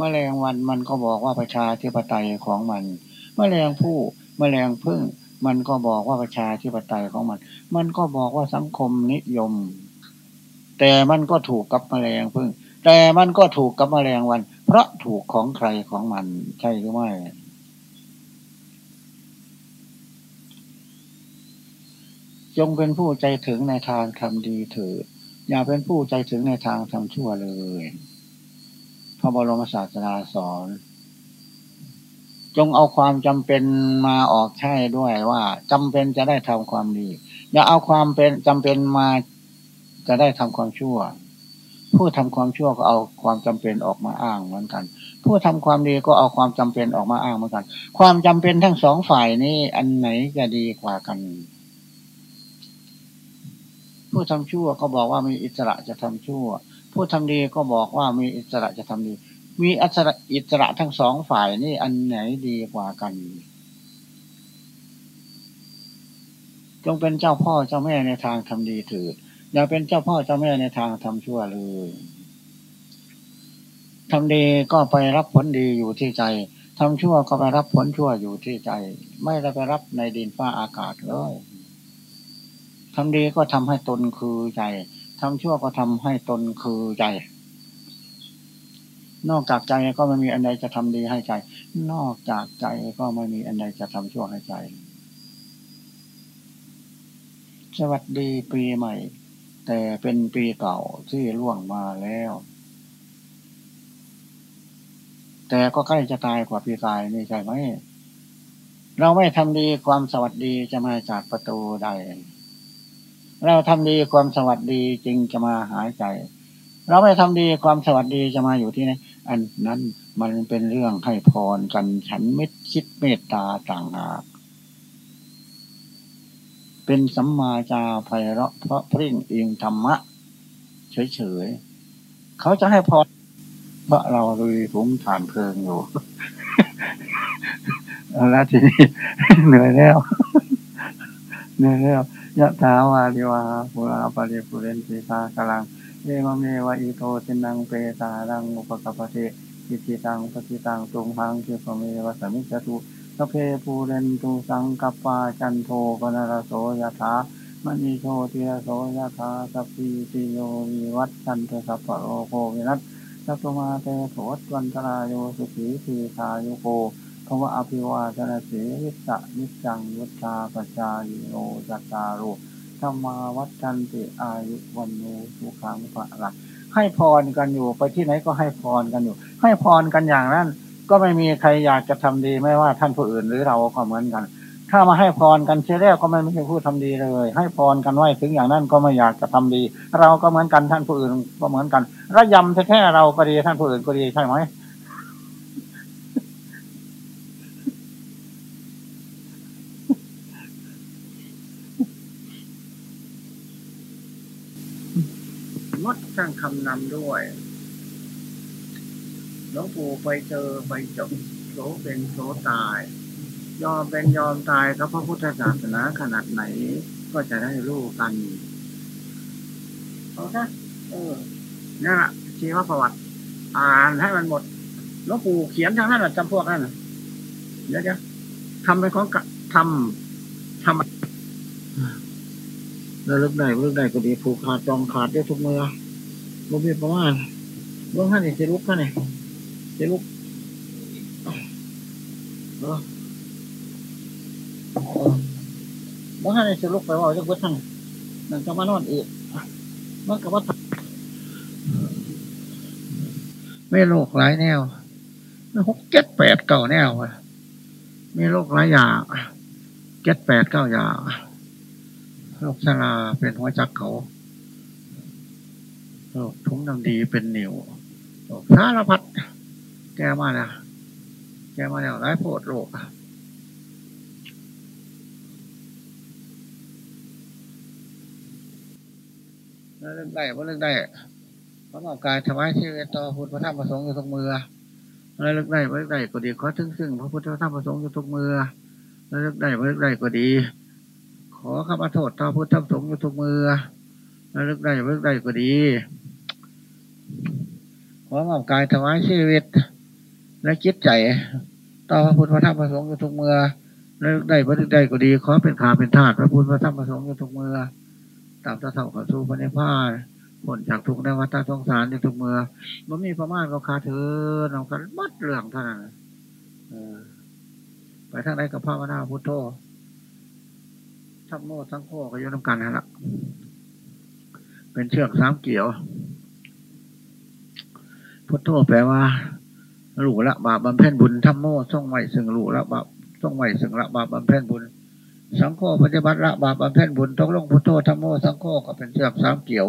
มแมลงวันมันก็บอกว่าประชาธิปไตยของมันมแมลงผู้มแมลงพึ่ง มันก็บอกว่าประชาธิปไตยของมัน มันก็บอกว่าสังคมนิยม แต่มันก็ถูกกับมแมลงพึ่ง แต่มันก็ถูกกับมแมลงวัน เพราะถูกของใครของมันใช่หรือไม่จงเป็นผู้ใจถึงในทางทำดีเถิดอย่าเป็นผู้ใจถึงในทางทำชั่วเลย พระบรมศาสดาสอน จงเอาความจำเป็นมาออกใช่ด้วยว่าจำเป็นจะได้ทำความดี อย่าเอาความเป็นจำเป็นมาจะได้ทำความชั่ว ผู้ทำความชั่วก็เอาความจำเป็นออกมาอ้างเหมือนกัน ผู้ทำความดีก็เอาความจำเป็นออกมาอ้างเหมือนกัน ความจำเป็นทั้งสองฝ่ายนี้อันไหนจะดีกว่ากัน ผู้ทำชั่วก็บอกว่ามีอิสระจะทำชั่ว ผู้ทำดีก็บอกว่ามีอิสระจะทำดี มีอิสระอิสระทั้งสองฝ่ายนี่อันไหนดีกว่ากันจงเป็นเจ้าพ่อเจ้าแม่ในทางทำดีเถือ อย่าเป็นเจ้าพ่อเจ้าแม่ในทางทำชั่วเลยทำดีก็ไปรับผลดีอยู่ที่ใจทำชั่วก็ไปรับผลชั่วอยู่ที่ใจ ไม่ได้ไปรับในดินฟ้าอากาศเลยทำดีก็ทำให้ตนคือใจทำชั่วก็ทำให้ตนคือใจ นอกจากใจก็ไม่มีอันใดจะทำดีให้ใจ นอกจากใจก็ไม่มีอันใดจะทำชั่วให้ใจ สวัสดีปีใหม่ แต่เป็นปีเก่าที่ล่วงมาแล้ว แต่ก็ใกล้จะตายกว่าปีกายนี่ใช่ไหม เราไม่ทำดีความสวัสดีจะมาจากประตูใด เราทำดีความสวัสดีจึงจะมาหายใจ เราไม่ทำดีความสวัสดีจะมาอยู่ที่ไหนอันนั้นมันเป็นเรื่องให้พรกันฉันเม็ดคิดเมตตาต่างหาก เป็นสัมมาจาไพเราะเพราะพริ่งเองธรรมะ เฉยๆ เขาจะให้พรเพราะเราลุยผมฐานเพลิงอยู่แล้วทีนี้เหนื่อยแล้วเหนื่อยแล้วยะถาวาริวาปุราปริปุเรนติสากลังเอวะเมวะอิโต ทินนังเปตานังอุปะกัปปะติ อิจฉิตังปัตถิตังตุมหัง ขิปปะเมวะ สะมิชฌะตุ สัพเพปูเรนตุสังกัปปาจันโทปัณณะระโส ยะถา มะณิ โชติระโส ยะถาสัพพีติโยวิวัชชันตุ สัพพะโรโควินัสสะตุ มาเต ภะวัตวันตะราโยสุขีทีฆายุโก ภะวะ อะภิวาทะนะสีลิสสะนิจจัง วุฑฒาปะจาโนจัตตารุธรรมาวัฏันติอายุวันโนสุขังพระลักให้พรกันอยู่ไปที่ไหนก็ให้พรกันอยู่ ให้พรกันอย่างนั้น ก็ไม่มีใครอยากจะทำดีไม่ว่าท่านผู้อื่นหรือเราก็เหมือนกัน ถ้ามาให้พรกันเชื่อแรกก็ไม่ไม่ใช่พูดทำดีเลย ให้พรกันไว้ถึงอย่างนั้นก็ไม่อยากจะทำดี เราก็เหมือนกันท่านผู้อื่นก็เหมือนกันระยำแท้ๆเราก็ดีท่านผู้อื่นก็ดีใช่ไหมมดสร้างคำนำด้วย ลวงปู่ไปเจอไปจบโสเป็นโสตาย ยอมเป็นยอมตายกับพระพุทธศาสนาขนาดไหน ก็จะได้รู้กันเอาซะเออนี่แหละชีวประวัติ อ่านให้มันหมดหลวงปู่เขียนทางนั้นจำพวกนั้นเดี๋ยวเดี๋ยวทำเป็นของทำทำแล้วลึกได้ลึกได้ก็ดีผูกขาดจองขาดได้ทุกเมื่อบ่มีประมาณเบื้องท่านนี่จะลุกท่านนี่ เออเบื้องท่านนี่จะลุกไปว่าจะเบื้องท่านนั่นจะมานอนอีกมันก็ว่าไม่โรคหลายแนวหกเจ็ดแปดเก้าแนวมีโรคหลายอย่างเจ็ดแปดเก้าอย่างโรคชราเป็นหัวจักเขาโรคทุ้งน้ำดีเป็นเหนียวโรคสารพัด แกมาแล้วแกมาแล้วร้ายโพดโรคเรื่องได้เพราะเรื่องได้เพราะอกการถวายชีวิตต่อพุทธพระธรรมประสงค์อยู่ทุกมือแล้วเรื่องได้เพราะเรื่องได้ก็ดีขอถึงซึ่งพระพุทธพระธรรมประสงค์อยู่ทุกมือแล้วเรื่องได้เพราะเรื่องได้ก็ดี ขอข้าพโทษต่อพุทธธรรมสงฆ์อยู่ทุกมือแล้วลึกได้ลึกได้ก็ดีขอมอบกายถวายชีวิต และคิดใจ ต่อพระพุทธพระธรรมพระสงฆ์อยู่ทุกมือแล้วลึกได้ลึกได้ก็ดีขอเป็นขาเป็นธาตุพระพุทธพระธรรมพระสงฆ์อยู่ทุกมือตามตะเท่าขอสู้พระนิพพานผลจากทุกในวัฏสงสารอยู่ทุกมือมันมีประมาณก็คาเธอเรากันมัดเรื่องเท่านั้นไปทางไหนกับพระวนาพุทโธทั้งโมทั้งโคก็ยู่น้ำกันนั่นแหละเป็นเชือกสามเกี่ยวพุทโธแปลว่า หลูละบาปบำเพ็ญบุญทั้งโม่ส่งไหวสึงหลูละบาปส่งไหวสึงละบาปบำเพ็ญบุญ สังโฆปฏิบัติละบาปบำเพ็ญบุญต้องลงพุทโธทั้งโม่สังโฆก็เป็นเชือกสามเกี่ยว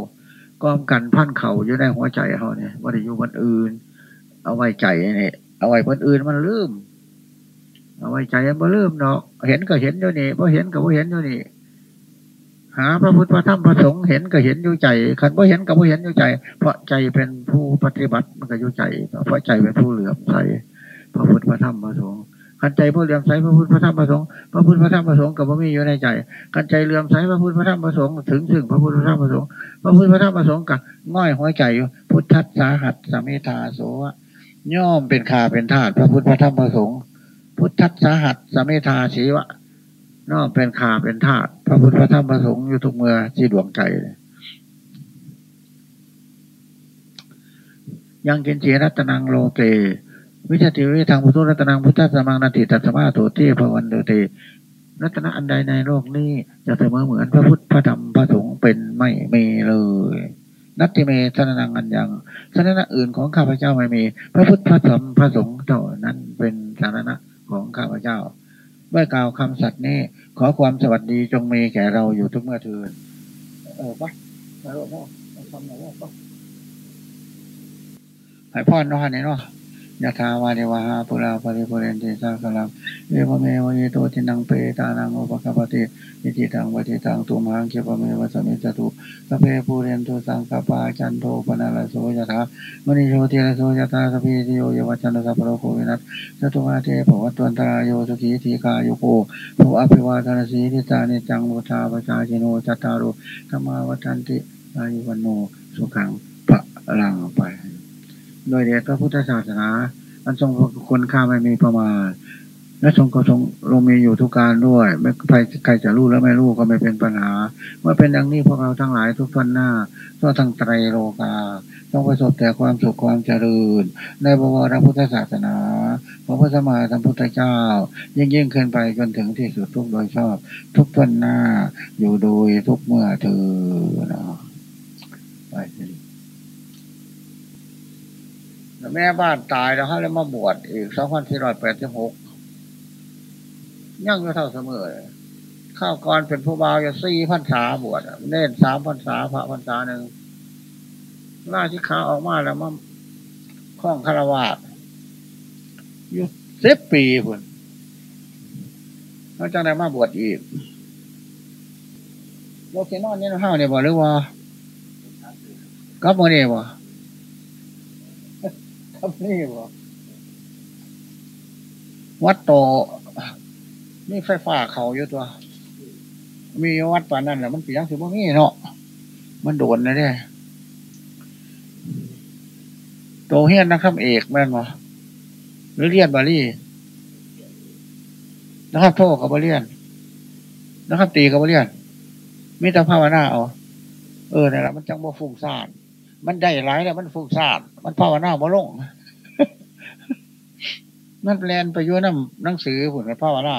ก้อมกันพันเข่าอยู่ในหัวใจเขาเนี่ยว่าจะอยู่บนอื่น เอาไว้ใจเนี่ยเอาไว้บนอื่นมันลืมเอาไว้ใจมันลืมเนาะเห็นก็เห็นอยู่นี่พอเห็นก็พอเห็นอยู่นี่ หาพระพุทธพระธรรมพระสงฆ์เห็นก็เห็นอยู่ใจขันพอเห็นก็พอเห็นอยู่ใจ เพราะใจเป็นผู้ปฏิบัติมันก็อยู่ใจ เพราะใจเป็นผู้เหลื่อมใสพระพุทธพระธรรมพระสงฆ์ขันใจผู้เหลื่อมใสพระพุทธพระธรรมพระสงฆ์พระพุทธพระธรรมพระสงฆ์กับพระมีอยู่ในใจขันใจเหลื่อมใสพระพุทธพระธรรมพระสงฆ์ถึงซึ่งพระพุทธพระธรรมพระสงฆ์พระพุทธพระธรรมพระสงฆ์กับง่อยหัวใจอยู่พุทธัสสาหัสสมิทาโสย่อมเป็นขาเป็นธาตุพระพุทธพระธรรมพระสงฆ์พุทธัสสาหัสสมิทาชีวะ น้อกเป็นขาเป็นธาตุพระพุทธพระธรรมพระสงฆ์อยู่ทุกเมื่อที่ดวงใจยังกินเจรัตนังโลเก วิชติวิทางพุทธรัตนังพุทธสมังนาติตัสมาโตเทพวันเดเตรัตนะอันใดในโลกนี้จะเสมอเหมือนพระพุทธพระธรรมพระสงฆ์เป็นไม่มีเลยนัตติเมสนังอันยังสนนะอื่นของข้าพเจ้าไม่มี พระพุทธพระธรรมพระสงฆ์เท่านั้นเป็นสาระของข้าพเจ้า เมื่อกล่าวคำสัตย์นี้ขอความสวัสดีจงมีแก่เราอยู่ทุกเมื่อเทินเออปะมาหลกพ่อทำหน่อยปะหายพ่อนอนนี่เนาะ ยะถาวาเดวะหาปุราปริปุเรนติสากลังเอวเมวะเยโตทินังเปตานังอุปกปติอิจิตังปฏิตังตุมหังเขปเมวะสมิจตุสเพปูเรนตุสังกปาจันโทปนาลโสยะถามณีโชติระโสยะถาสพีติโยยวัจันตสัพโรโควินัสจตุมาเทภวัตวันตรายโยสุขีทีกาโยโกภวอภิวาทนาสีทิตานิจังมุทาปชาชิโนจัตตารุธรรมาวัฏันติอายุวันโนสุขังพระลังไป โดยเดชพระพุทธศาสนา อันทรงคุณค่าไม่มีประมาณและทรงก็ทรงลงมีอยู่ทุกการด้วย ไม่ใครใครจะรู้แล้วไม่รู้ก็ไม่เป็นปัญหา เมื่อเป็นดังนี้พวกเราทั้งหลายทุกทนหน้าทั่วทั้งไตรโลกาต้องประสบแต่ความสุขความเจริญ ในบวรพุทธศาสนาพระพุทธสมาสัมพุทธเจ้า ยิ่งยิ่งขึ้นไปจนถึงที่สุดทุกโดยชอบ ทุกทนหน้าอยู่โดยทุกเมื่อเธอนะไป แม่บ้านตายแล้วเขาเลยมาบวชอีกสองพันสี่ร้อยแปดสิบหกยังอยู่เท่าเสมอข้าวก่อนเป็นผู้บ่าวอยู่สี่พันษาบวชเน่นสามพันษาพระพันษาหนึ่งล่าที่ขาออกมาแล้วมาคล้องคารวาสอยู่สิบปีพุ่นแล้วจังได้มาบวชอีกโลกนอนนี่ห้าเนี่ยบ่หรือว่ากับมือนี่บ่กั บนี่บ่วัดโตนี่ไฟฟ้าเขาอยู่ตัว มีวัดป่านนั้นแหละมันปียังถือว่ามีเนาะมันโดนนะเนี่ยโตเฮียนนะครับเอกแม่นวะหรือเรียนบาลีนะครับโทษกับบาเรียนนะครับตีกับบาเรียนมิตรภาวนาเอาเออนี่นแหละมันจังบ่ฟุ้งซ่าน มันได้หลายแล้วมันฟุ้งซ่านมันภาวนาบ่ลง มันแลนไปยุ่น้ำหนังสือผุนภาวนา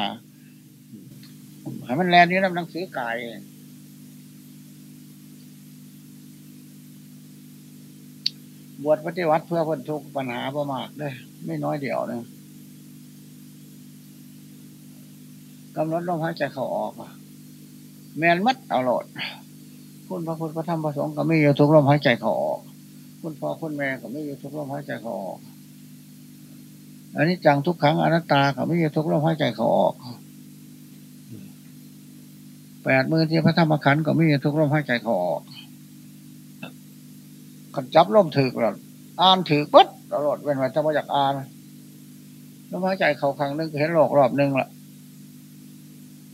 ให้มันแลนยู่น้ำหนังสือกายบวชปฏิวัติเพื่อพ้นทุกปัญหาประมากเลยไม่น้อยเดียวนะกำหนดลมหายใจเข้าออกแมนมัดเอาโหลด คุณพระคุณพระธรรมพระสงฆ์ก็ไม่อยู่ทุกลมหายใจเขาออก คุณพ่อคุณแม่ก็ไม่อยู่ทุกลมหายใจเขาออกอันนี้จังทุกครั้งอนัตตาก็ไม่อยู่ทุกลมหายใจเขาออกแปดมือที่พระธรรมขันธ์ก็ไม่อยู่ทุกลมหายใจเขาออกขันจับล่มถือแล้วอ่านถือปั๊ดตลอดเว้นไว้ถ้ามาจากอ่านลมหายใจเขาครั้งนึงเห็นโลกรอบนึงละ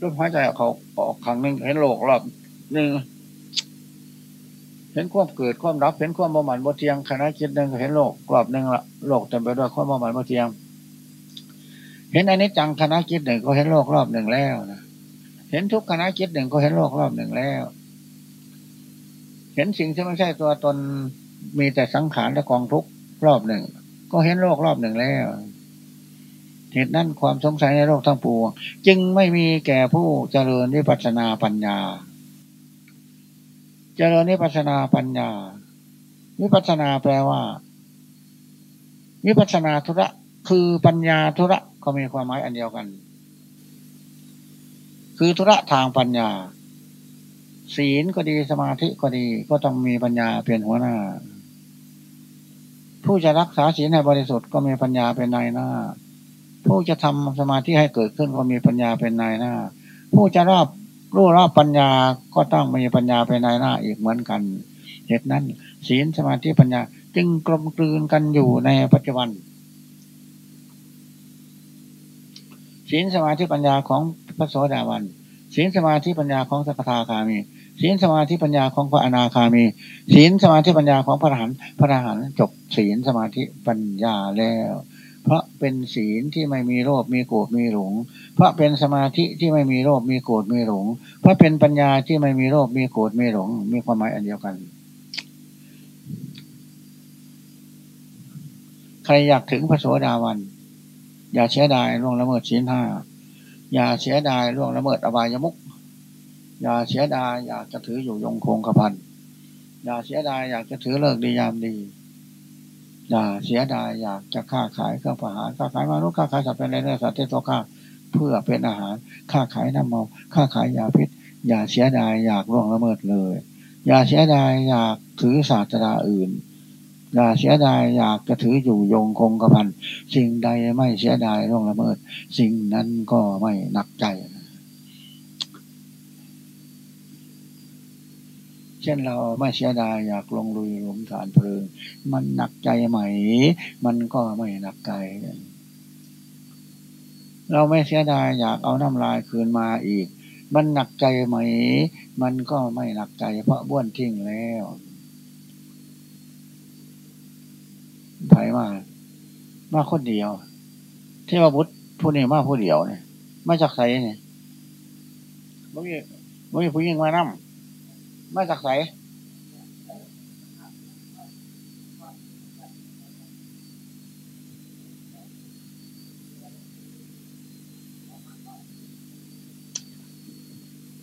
ลมหายใจเขาออกครั้งนึงเห็นโลกรอบนึง เห็นความเกิดความรับเห็นความบ่มันบ่เทียงคณะคิดหนึ่งเห็นโลกรอบหนึ่งละโลกเต็มไปด้วยความบ่มันบ่เทียง เห็นอันนี้จังคณะคิดหนึ่งก็เห็นโลกรอบหนึ่งแล้วนะเห็นทุกคณะคิดหนึ่งก็เห็นโลกรอบหนึ่งแล้ว เห็นสิ่งที่ไม่ใช่ตัวตนมีแต่สังขารและกองทุกรอบหนึ่งก็เห็นโลกรอบหนึ่งแล้วเหตุนั้นความสงสัยในโลกทั้งปวงจึงไม่มีแก่ผู้เจริญวิปัสสนาปัญญา เจริญวิปัสนาปัญญา วิปัสนาแปลว่า วิปัสนาธุระ คือปัญญาธุระก็มีความหมายอันเดียวกัน คือธุระทางปัญญา ศีลก็ดีสมาธิก็ดี ก็ต้องมีปัญญาเป็นหัวหน้า ผู้จะรักษาศีลให้บริสุทธิ์ก็มีปัญญาเป็นนายหน้า ผู้จะทำสมาธิให้เกิดขึ้นก็มีปัญญาเป็นนายหน้า ผู้จะรอบ รู้รอบปัญญาก็ต้องมีปัญญาเป็นนายหน้าอีกเหมือนกัน เหตุนั้น ศีลสมาธิปัญญา จึงกลมกลืนกันอยู่ในปัจจุบัน ศีลสมาธิปัญญาของพระโสดาบันศีลสมาธิปัญญาของสักทาคามีศีลสมาธิปัญญาของพระอนาคามี ศีลสมาธิปัญญาของพระอรหันต์พระอรหันต์จบศีลสมาธิปัญญาแล้ว เพราะเป็นศีลที่ไม่มีโลภมีโกรธมีหลง เพราะเป็นสมาธิที่ไม่มีโลภมีโกรธมีหลง เพราะเป็นปัญญาที่ไม่มีโลภมีโกรธมีหลง มีความหมายอันเดียวกัน ใครอยากถึงพระโสดาวัน อย่าเสียดายล่วงละเมิดศีลห้าอย่าเสียดายล่วงละเมิดอบายมุกอย่าเสียดายอยากจะถืออยู่ยงคงกระพันอย่าเสียดายอยากจะถือเลิกดียามดี อย่าเสียดายอยากจะค้าขายเครื่องประหารค้าขายมนุษย์ค้าขายสัตว์เป็นอะไรเนื้อสัตว์ที่ตัวข้าเพื่อเป็นอาหารค้าขายน้ำเมาค้าขายยาพิษ อย่าเสียดายอยากล่วงละเมิดเลย อย่าเสียดายอยากถือศาสนาอื่น อย่าเสียดายอยากจะถืออยู่ยงคงกระพันสิ่งใดไม่เสียดายร่วงละเมิด สิ่งนั้นก็ไม่หนักใจ เช่นเราไม่เสียดายอยากลงลุยหลุมฐานเพลิง มันหนักใจไหม มันก็ไม่หนักใจ เราไม่เสียดายอยากเอาน้ำลายคืนมาอีก มันหนักใจไหม มันก็ไม่หนักใจ เพราะบ้วนทิ้งแล้วไผมา มาคนเดียว เทวบุตรผู้นี้มาผู้เดียวเนี่ยมาจากไสเนี่ยไม่มีไม่มีผู้หญิงมานั่ม มาจากไส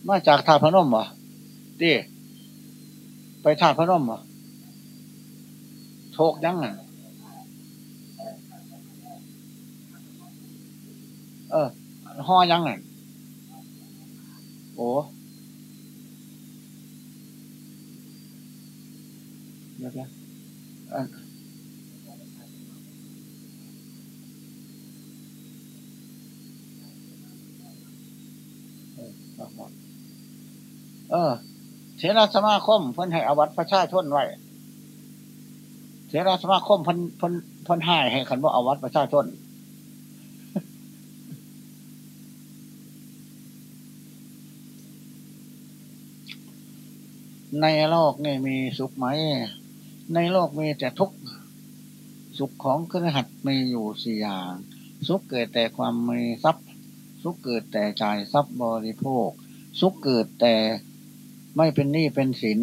มาจากท่าพนมเหรอดิไปท่าพนมเหรอโชคยังอะ เออห่อยังไงโอ้ ดี๋ยวเดี๋ยวเออเทราสมาคมเพิ่นให้อวัตประชาชนไว้เทราสมาคมเพิ่นเพิ่นเพิ่นให้ให้ขันว่าอวัตประชาชนในโลกนี่มีสุขไหม ในโลกมีแต่ทุกข์สุขของเครือขัดมีอยู่สี่อย่าง สุขเกิดแต่ความมีทรัพย์ สุขเกิดแต่จ่ายทรัพย์บริโภค สุขเกิดแต่ไม่เป็นหนี้เป็นสิน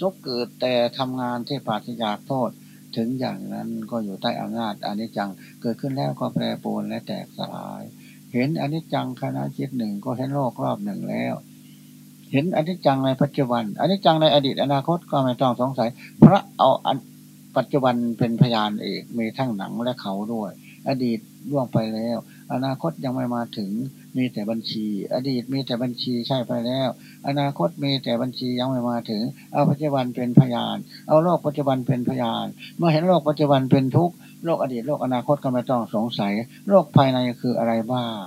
สุขเกิดแต่ทำงานที่ปราศจากโทษ ถึงอย่างนั้นก็อยู่ใต้อำนาจอนิจจังเกิดขึ้นแล้วก็แปรปรวนและแตกสลาย เห็นอนิจจังคณะจิตหนึ่งก็เห็นโลกรอบหนึ่งแล้ว เห็นอนิจจังในปัจจุบันอนิจจังในอดีตอนาคตก็ไม่ต้องสงสัย พระเอาปัจจุบันเป็นพยานเอกมีทั้งหนังและเขาด้วย อดีตล่วงไปแล้ว อนาคตยังไม่มาถึงมีแต่บัญชี อดีตมีแต่บัญชีใช่ไปแล้ว อนาคตมีแต่บัญชียังไม่มาถึง เอาปัจจุบันเป็นพยาน เอาโลกปัจจุบันเป็นพยาน เมื่อเห็นโลกปัจจุบันเป็นทุกโลกอดีตโลกอนาคตก็ไม่ต้องสงสัย โลกภายในคืออะไรบ้าง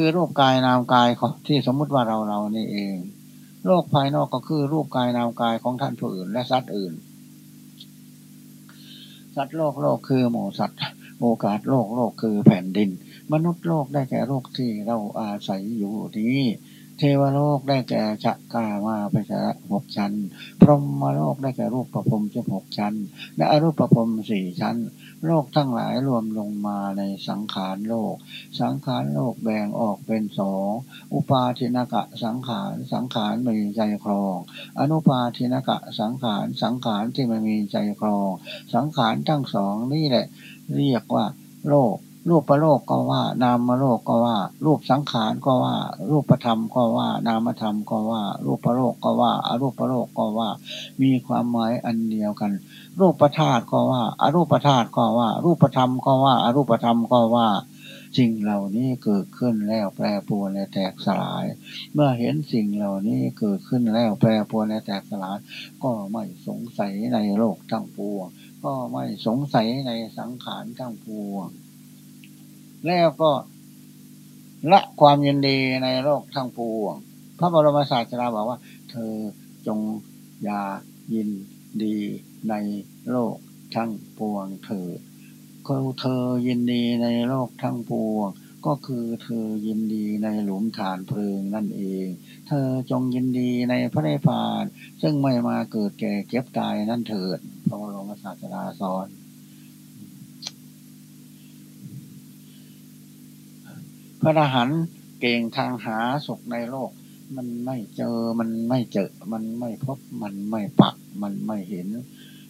คือรูปกายนามกายที่สมมุติว่าเราเรานี่เอง โลกภายนอกก็คือรูปกายนามกายของท่านผู้อื่น และสัตว์อื่น สัตว์โลกโลกคือหมูสัตว์โอกาสโลกโลกคือแผ่นดิน มนุษย์โลกได้แก่โลกที่เราอาศัยอยู่นี้เทวโลกได้แก่จักามาไปจะหกชั้น พรหมโลกได้แก่รูปประพรมจะหกชั้น และอรูปประพรมสี่ชั้น โลกทั้งหลายรวมลงมาในสังขารโลก สังขารโลกแบ่งออกเป็นสอง อุปาทินกะสังขาร สังขารมีใจครอง อนุปาทินกะสังขาร สังขารที่ไม่มีใจครอง สังขารทั้งสองนี่แหละ เรียกว่าโลกรูปประโลกก็ว่า นามโลกก็ว่า รูปสังขารก็ว่า รูปธรรมก็ว่า นามธรรมก็ว่า รูปประโลกก็ว่าอารูปประโลกก็ว่า มีความหมายอันเดียวกัน รูปประธาตุก็ว่าอารูปประธาตุก็ว่า รูปธรรมก็ว่าอารูปธรรมก็ว่าสิ่งเหล่านี้เกิดขึ้นแล้วแปรปรวนและแตกสลาย เมื่อเห็นสิ่งเหล่านี้เกิดขึ้นแล้วแปรปรวนและแตกสลาย ก็ไม่สงสัยในโลกทั้งปวง ก็ไม่สงสัยในสังขารทั้งปวง แล้วก็ละความยินดีในโลกทั้งปวง พระบรมศาสดาบอกว่า เธอจงอย่ายินดี ในโลกทั้งปวงเธอคือเธอยินดีในโลกทั้งปวง ก็คือเธอยินดีในหลุมฐานเพลิงนั่นเอง เธอจงยินดีในพระนิพพาน ซึ่งไม่มาเกิดแก่เก็บตายนั่นเถิดพระบรมศาสดาสอนพระอรหันต์เก่งทางหาสุขในโลก มันไม่เจอ มันไม่เจอ มันไม่พบ มันไม่ปัก มันไม่เห็น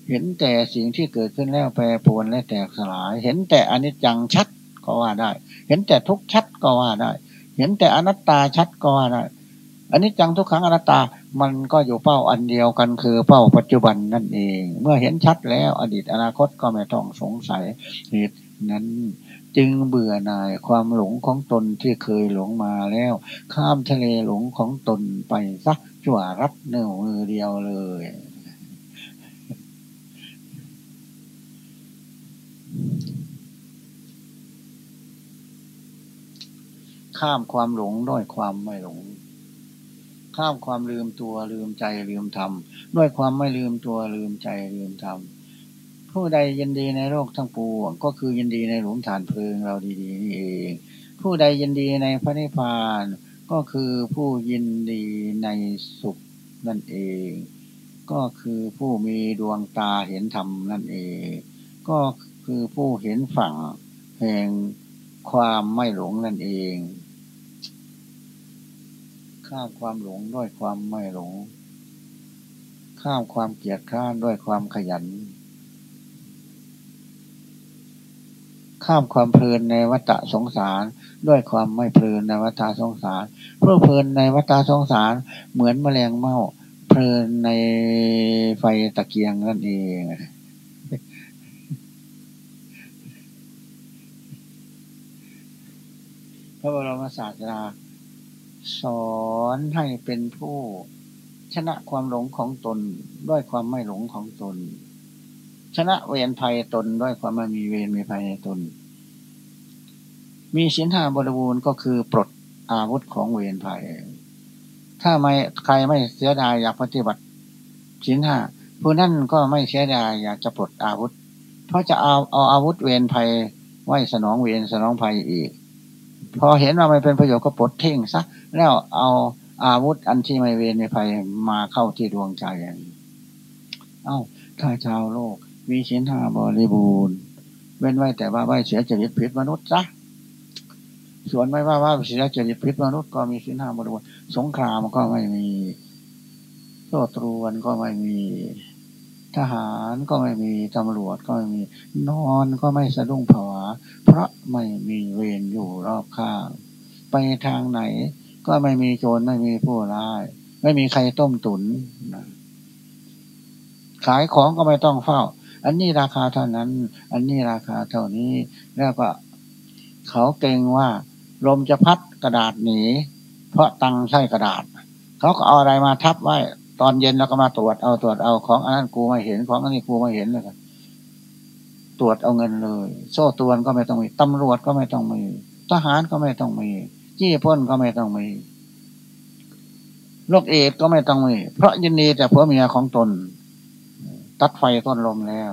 เห็นแต่สิ่งที่เกิดขึ้นแล้วแปรปรวนและแตกสลาย เห็นแต่อนิจจังชัดก็ว่าได้ เห็นแต่ทุกชัดก็ว่าได้ เห็นแต่อนัตตาชัดก็ว่าได้อันนี้จังทุกครั้งอนัตตา มันก็อยู่เป้าอันเดียวกันคือเป้าปัจจุบันนั่นเอง เมื่อเห็นชัดแล้วอดีตอนาคตก็ไม่ต้องสงสัยเหตุนั้น จึงเบื่อหน่ายความหลงของตนที่เคยหลงมาแล้ว ข้ามทะเลหลงของตนไปสักจั่วรับเนื้อมือเดียวเลย ข้ามความหลงด้วยความไม่หลง ข้ามความลืมตัวลืมใจลืมทำด้วยความไม่ลืมตัวลืมใจลืมทำ ผู้ใดยินดีในโลกทั้งปวงก็คือยินดีในหลุมฐานเพลิงเราดีๆนี่เอง ผู้ใดยินดีในพระนิพพานก็คือผู้ยินดีในสุขนั่นเอง ก็คือผู้มีดวงตาเห็นธรรมนั่นเอง ก็คือผู้เห็นฝั่งแห่งความไม่หลงนั่นเองข้ามความหลงด้วยความไม่หลง ข้ามความเกียดข้านด้วยความขยัน ข้ามความเพลินในวัฏสงสาร ด้วยความไม่เพลินในวัฏสงสารเพราะเพลินในวัฏสงสาร เหมือนแมลงเม่าเพลินในไฟตะเกียงนั่นเองพระบรมศาสดาสอนให้เป็นผู้ชนะความหลงของตนด้วยความไม่หลงของตน ชนะเวรภัยตนด้วยความไม่มีเวรมีภัยในตน มีสินห้าบริบูรณ์ก็คือปลดอาวุธของเวรภัย ถ้าไม่ใครไม่เสียดายอยากปฏิบัติสินห้าผู้นั่นก็ไม่เสียดายอยากจะปลดอาวุธ เพราะจะเอาเอาอาวุธเวรภัยไว้สนองเวรสนองภัยอีก พอเห็นว่ามันเป็นประโยชน์ก็ปลดทิ้งซะแล้วเอาอาวุธอันที่ไม่เวรไม่ภัยมาเข้าที่ดวงใจ เอ้า ถ้าชาวโลก มีสินห้าบริบูรณ์ เว้นไว้แต่ว่าไว้เสียจริตผิดมนุษย์ซะ ส่วนไม่ว่าว่าเสียจริตผิดมนุษย์ก็มีสินห้าบริบูรณ์สงครามก็ไม่มีโซตรวนก็ไม่มีทหารก็ไม่มีตำรวจก็ไม่มี นอนก็ไม่สะดุ้งผวา เพราะไม่มีเวรอยู่รอบข้าง ไปทางไหน ก็ไม่มีโจรไม่มีผู้ร้าย ไม่มีใครต้มตุนนะขายของก็ไม่ต้องเฝ้า อันนี้ราคาเท่านั้น อันนี้ราคาเท่านี้ แล้วก็เขาเกรงว่า ลมจะพัดกระดาษหนี เพราะตังใช่กระดาษ เขาก็เอาอะไรมาทับไว้ ตอนเย็นเราก็มาตรวจเอาตรวจเอาของอันนั้นกูไม่เห็นของอันนี้กูไม่เห็นเลยกันตรวจเอาเงินเลย โซ่ตรวนก็ไม่ต้องมีตำรวจก็ไม่ต้องมีทหารก็ไม่ต้องมีจี้พ้นก็ไม่ต้องมีโรคเอดก็ไม่ต้องมี เพราะยินดีแต่ผัวเมียของตน ตัดไฟต้นลมแล้ว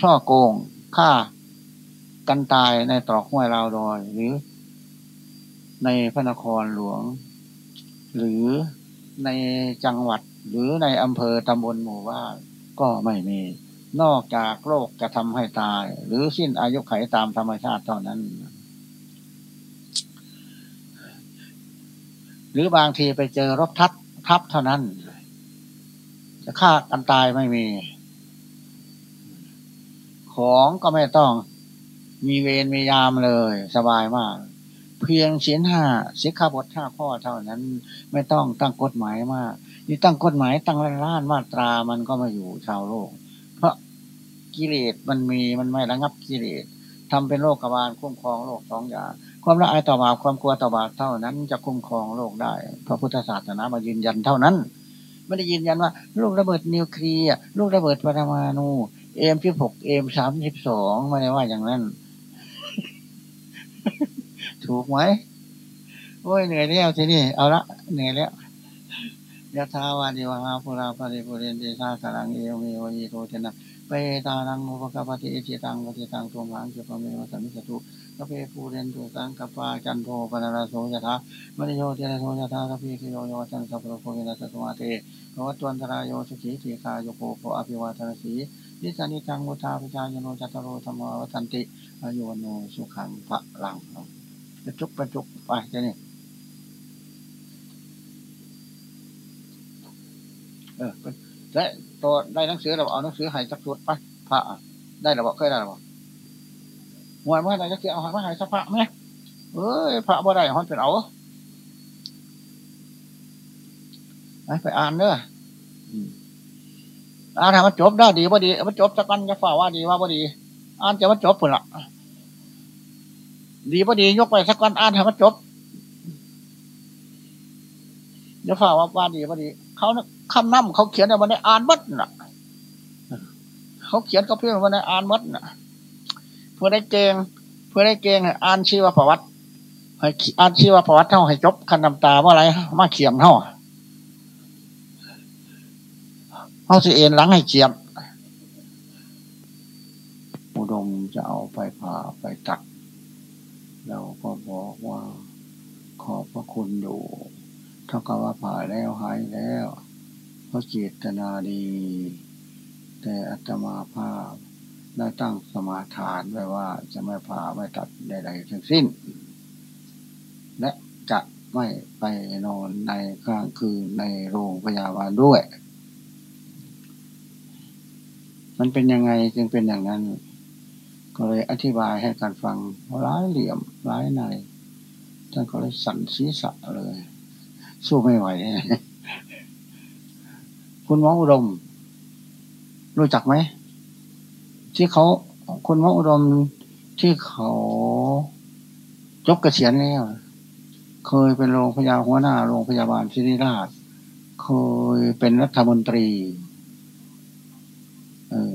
ช่อโกงฆ่า กันตายในตรอกห้วยราวดอย หรือในพระนครหลวง หรือในจังหวัดหรือในอำเภอตำบลหมู่บ้านก็ไม่มี นอกจากโรคจะทำให้ตาย หรือสิ้นอายุไขตามธรรมชาติเท่านั้น หรือบางทีไปเจอรถทับทับเท่านั้น จะฆ่ากันตายไม่มี ของก็ไม่ต้อง มีเวรมียามเลย สบายมาก เพียงเสียนห้าเสียข้าบทห้าข้อเท่านั้น ไม่ต้องตั้งกฎหมายมาก นี่ตั้งกฎหมายตั้งล้านมาตรามันก็มาอยู่ชาวโลก เพราะกิเลสมันมีมันไม่ระงับกิเลสทำเป็นโลกกบาลคุ้มครองโลกสองอย่างความละอายต่อบาปความกลัวต่อบาปเท่านั้นจะคุ้มครองโลกได้พระพุทธศาสนามายืนยันเท่านั้นไม่ได้ยืนยันว่าลูกระเบิดนิวเคลียร์ลูกระเบิดปรมาณูเอ็มสิบหกเอ็มสามสิบสองไม่ได้ว่าอย่างนั้น ถูกไหมโอ้ยเหนื่อยแล้วทีนี้เอาละเหนื่อยแล้วยะถาวาริวะหา ปูรา ปะริปูเรนติสาคะรังเอวะเมวะ อิโต ทินนัง เปตานัง อุปะกัปปะติอิจฉิตังปัตถิตังตุมหัง ขิปปะเมวะ สะมิชฌะตุเพปูเรนตุสังกปาจันโทปนาราโสยะทามณิโยเทระโสยะทากพีคิโยโยจันสัพโรโควินัสตุมาเตภวัตวันตรายโยสุขีทีคาโยโกโภอภิวาทนาสี นิสานิจังมุทาปิจายโนจัตโรธรรมวัตันติอายุวโนสุขังพระลังระจุกประจุกไปจะนี่เออได้ตัวได้หนังสือเราเอาหนังสือให้จักชุดไปพระได้เราบอกเคยได้เราบอกหวยเมื่อไหร่จะเกี่ยวเอามาให้สักพระไหมเอ้ยพระบ่ได้ฮอนเป็นเอาไปอ่านเด้อ อ่านให้มันจบได้ดีบ่ดีมันจบสักกันจะฝ่าว่าดีว่าบ่ดี อ่านจะมันจบผลละดีพอดียกไปสักวันอ่านให้มันจบเดี๋ยวฝ่าว่าว่าดีพอดี เขาคำนั่มเขาเขียนในวันนี้อ่านมัดน่ะ เขาเขียนเขาเพื่อนวันนี้อ่านมัดน่ะ เพื่อได้เจงเพื่อได้เก่งอ่านชีวประวัติให้อ่านชีวประวัติเท่าให้จบคันน้ำตาว่อะไรมาเขียมเท่า เอาสิเอ็นหลังให้เขียมอุดมจะเอาไปผ่าไปตัดเราก็บอกว่าขอบพระคุณอยู่เท่ากับว่าผ่าแล้วหายแล้วเพราะเจตนาดี แต่อัตมาภาพได้ตั้งสมาทานไว้ว่าจะไม่ผ่าไม่ตัดใดๆทั้งสิ้น และจะไม่ไปนอนในกลางคืนในโรงพยาบาลด้วย มันเป็นยังไงจึงเป็นอย่างนั้น ก็เลยอธิบายให้การฟังร้ายเหลี่ยมร้ายในท่านก็เลยสั่นศีรษะเลย สู้ไม่ไหว คุณหมออุดม รู้จักไหม ที่เขาคุณหมออุดมที่เขาจบกเกษียณแล้วเคยเป็นโรงพยาบาลหัวหน้าโรงพยาบาลศิริราช เคยเป็นรัฐมนตรี เออ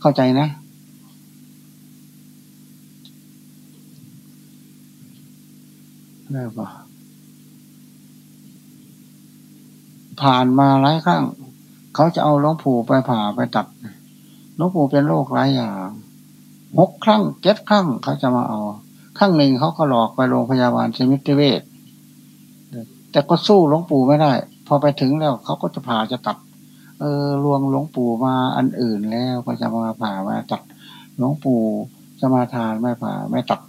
เข้าใจนะ ได้ปะผ่านมาหลายครั้ง เขาจะเอาหลวงปู่ไปผ่าไปตัดหลวงปู่เป็นโรคหลายอย่างหกครั้งเจ็ดครั้งเขาจะมาเอา ครั้งหนึ่งเขาก็หลอกไปโรงพยาบาลสมิติเวชแต่ก็สู้หลวงปู่ไม่ได้ พอไปถึงแล้วเขาก็จะผ่าจะตัด เออลวงหลวงปู่มาอันอื่นแล้วก็จะมาผ่ามาตัดหลวงปู่จะมาทานไม่ผ่าไม่ตัด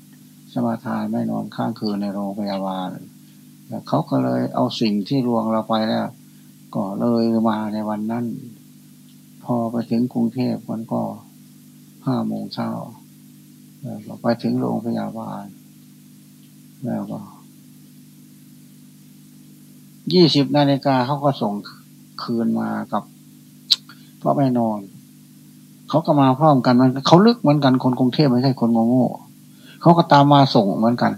สมาทานไม่นอนข้างคืนในโรงพยาบาลเขาก็เลยเอาสิ่งที่ลวงเราไปแล้วก็เลยมาในวันนั้น พอไปถึงกรุงเทพมันก็ห้าโมงเช้าแล้วไปถึงโรงพยาบาล แล้วก็ยี่สิบนาฬิกาเขาก็ส่งคืนมากับ พ่อแม่นอนเขาก็มาพร้อมกันมันเขาลึกเหมือนกันคนกรุงเทพไม่ใช่คนโง่เขาก็ตามมาส่งเหมือนกัน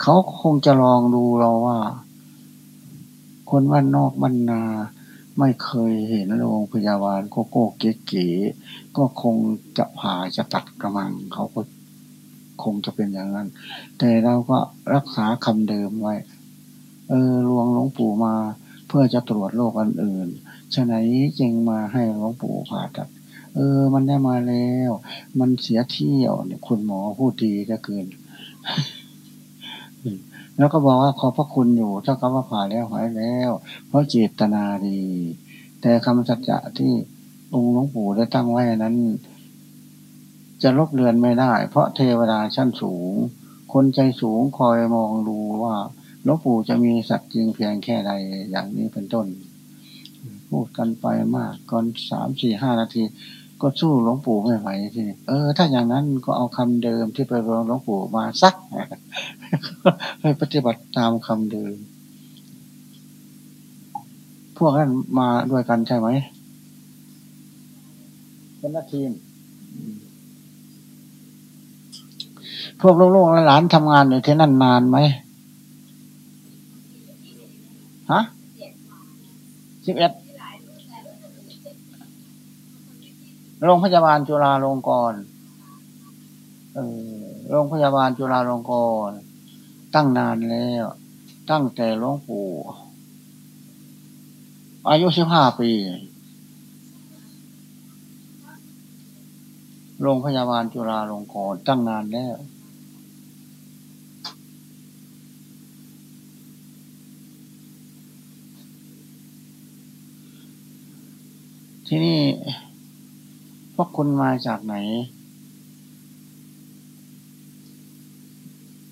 เขาคงจะลองดูเราว่า คนบ้านนอกบ้านนา ไม่เคยเห็นโรงพยาบาลโกโก้เก๋ๆก็คงจะผ่าจะตัดกระมังเขาก็คงจะเป็นอย่างนั้น แต่เราก็รักษาคำเดิมไว้ เออลวงหลวงปู่มา เพื่อจะตรวจโรคอันอื่นฉะนั้นจึงมาให้หลวงปู่ผ่าตัด เออ มันได้มาแล้ว มันเสียเที่ยวเนี่ยคุณหมอพูดดีจะเกิน แล้วก็บอกว่าขอพระคุณอยู่เท่ากับว่าผ่าแล้วหายแล้ว เพราะเจตนาดี แต่คำสัจจะที่องค์หลวงปู่ได้ตั้งไว้นั้น จะลบเลือนไม่ได้ เพราะเทวดาชั้นสูง คนใจสูงคอยมองดูว่า หลวงปู่จะมีสัตว์จริงเพียงแค่ใดอย่างนี้เป็นต้น พูดกันไปมากก่อนสามสี่ห้านาที ก็สู้หลวงปู่ไม่ไหวทีนี้เออ ถ้าอย่างนั้นก็เอาคำเดิมที่ไปรวงหลวงปู่มาซักให้ปฏิบัติตามคำเดิม พวกนั้นมาด้วยกันใช่ไหมเป็นนักทีมพวกลูกๆหลานทำงานอยู่ที่นั่นนานไหม ฮะสิบเอ็ดโรงพยาบาลจุฬาลงกรณ์เออโรงพยาบาลจุฬาลงกรณ์ตั้งนานแล้ว ตั้งแต่หลวงปู่อายุสิบห้าปี โรงพยาบาลจุฬาลงกรณ์ตั้งนานแล้ว ที่นี่ พวกคุณมาจากไหน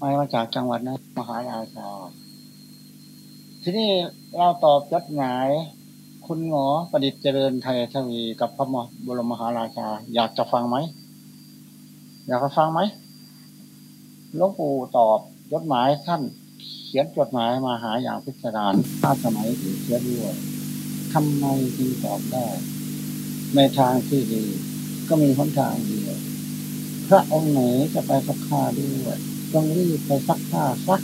มามาจากจังหวัดนะมหาราชาที่นี้เราตอบจดหมาย คุณหมอประดิษฐ์เจริญไทยทวีกับพระบรมมหาราชา อยากจะฟังไหม อยากจะฟังไหมหลวงปู่ตอบจดหมายท่านเขียนจดหมายมาหาอย่างพิสดารถ้าสมัยถึงเชื้อด้วยทำไมจึงตอบได้ ในทางที่ดี ก็มีหนทางเดียวพระองค์ไหนจะไปสักข้าด้วยต้องรีบไปซักผ้าซัก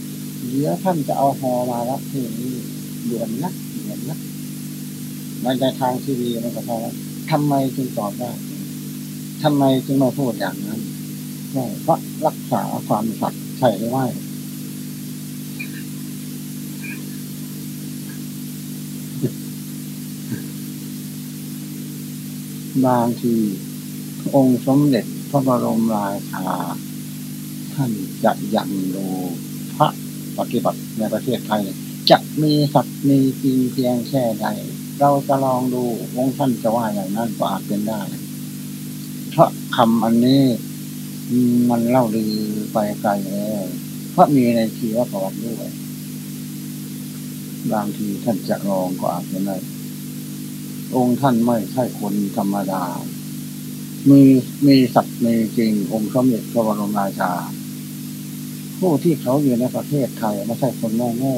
เดี๋ยวท่านจะเอาหอมารับที่นี้ดือนนักเดือนนักมันในทางที่ดีมันก็พอทำไมจึงตอบได้ทำไมจึงมาพูดอย่างนั้นเพราะรักษาความสัตย์ใช่หรือไม่ บางทีองค์สมเด็จพระบรมราชา ท่านจะยังดูพระปฏิบัติในประเทศไทย จะมีสัตว์มีจริงเพียงแค่ใด เราจะลองดูวงค์ท่านจะว่าอย่างนั้นก็อาจเป็นได้ เพราะคำอันนี้มันเล่าลือไปไกลแล้วเพราะมีในชีวประวัติด้วย บางทีท่านจะลองก็อาจเป็นได้ องค์ท่านไม่ใช่คนธรรมดา มีมีสัตว์มีจริงองค์สมเด็จพระบรมราชา ผู้ที่เขาอยู่ในประเทศไทยไม่ใช่คนโง่โง่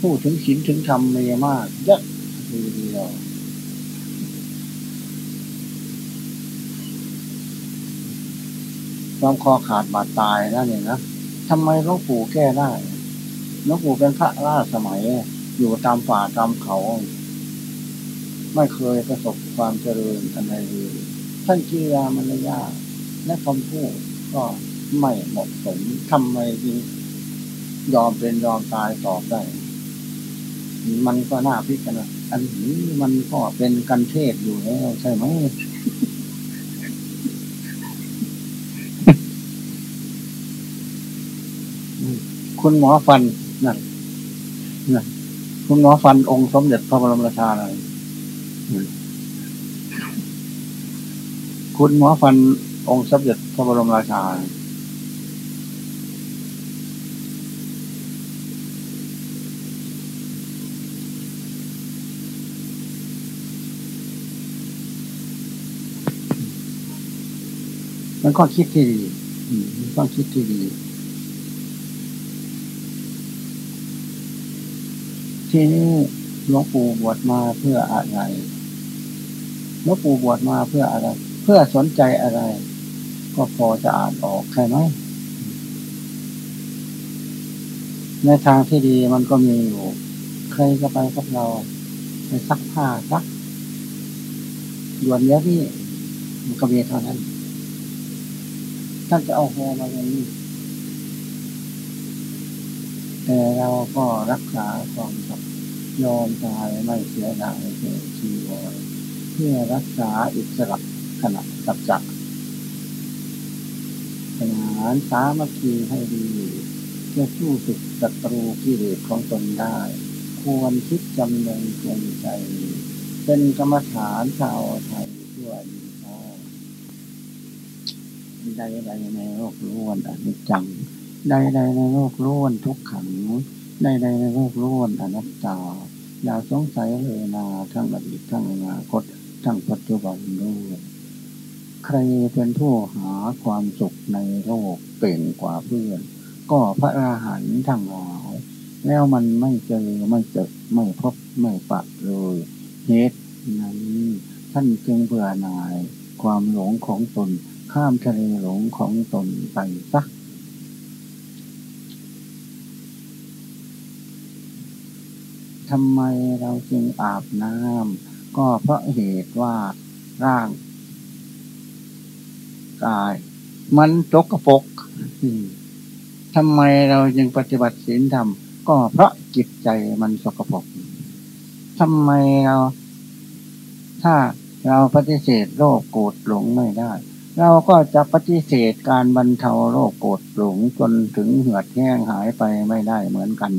ผู้ถึงศีลถึงธรรมมีมากเยอะทีเดียวความคอขาดบาดตายนั่นเองนะทำไมหลวงปู่แก้ได้หลวงปู่เป็นพระราชสมัย อยู่ตามป่าตามเขา ไม่เคยประสบความเจริญอะไรเลยท่านกิริยามารยาและคำพูดก็ไม่เหมาะสมทำไมจึงยอมเป็นยอมตายตอบได้ มันก็น่าพิจารณาอันนี้มันก็เป็นกันเทศอยู่แล้วใช่ไหมคุณหมอฟันนั่นนั่นคุณหมอฟันองค์สมเด็จพระบรมราชาเลย คุณหมอฟันองค์สมเด็จพระบรมราชา มันก็คิดที่ดีต้องคิดที่ดี ทีนี้หลวงปู่บวชมาเพื่ออะไร หลวงปู่บวชมาเพื่ออะไร เพื่อสนใจอะไร ก็พอจะอ่านออกใช่ไหมในทางที่ดีมันก็มีอยู่ ใครจะไปกับเราไปซักผ้าซักยวนเยอะนี่มันก็มีเท่านั้น ท่านจะเอาโฮมาอย่างนี้แต่เราก็รักษาความสัตย์ยอมตายไม่เสียดายเสียชีวรเพื่อรักษาอิสระขณะสัจจะขนานสามัคคีให้ดีเพื่อสู้ศึกศัตรูกิเลสของตนได้ ควรคิดจำเนงจงใจ เป็นกรรมฐานชาวไทยทั่วดีพ่อใดใดในโลกล้วนอนิจจังใดใดในโลกล้วนทุกขังใดใดในโลกล้วนอนัตตาอย่าสงสัยเลยนาทั้งอดีตทั้งอนาคต ทั้งปัจจุบันด้วยใครเป็นผู้หาความสุขในโลกเก่งกว่าเพื่อน ก็พระอาหารทั้งหลายแล้วมันไม่เจอไม่เจอไม่พบไม่ปะเลยเหตุนั้นท่านจึงเบื่อหน่าย ความหลงของตน ข้ามทะเลหลงของตนไปสักทำไมเราจึงอาบน้ำ ก็เพราะเหตุว่าร่างกาย มันจกกระปกทำไมเราจึงปฏิบัติศีลธรรม ก็เพราะจิตใจมันสกปรกทำไมเรา ถ้าเราปฏิเสธโรคโกรธหลงไม่ได้ เราก็จะปฏิเสธการบรรเทาโรคโกรธหลงจนถึงเหือดแห้งหายไปไม่ได้เหมือนกัน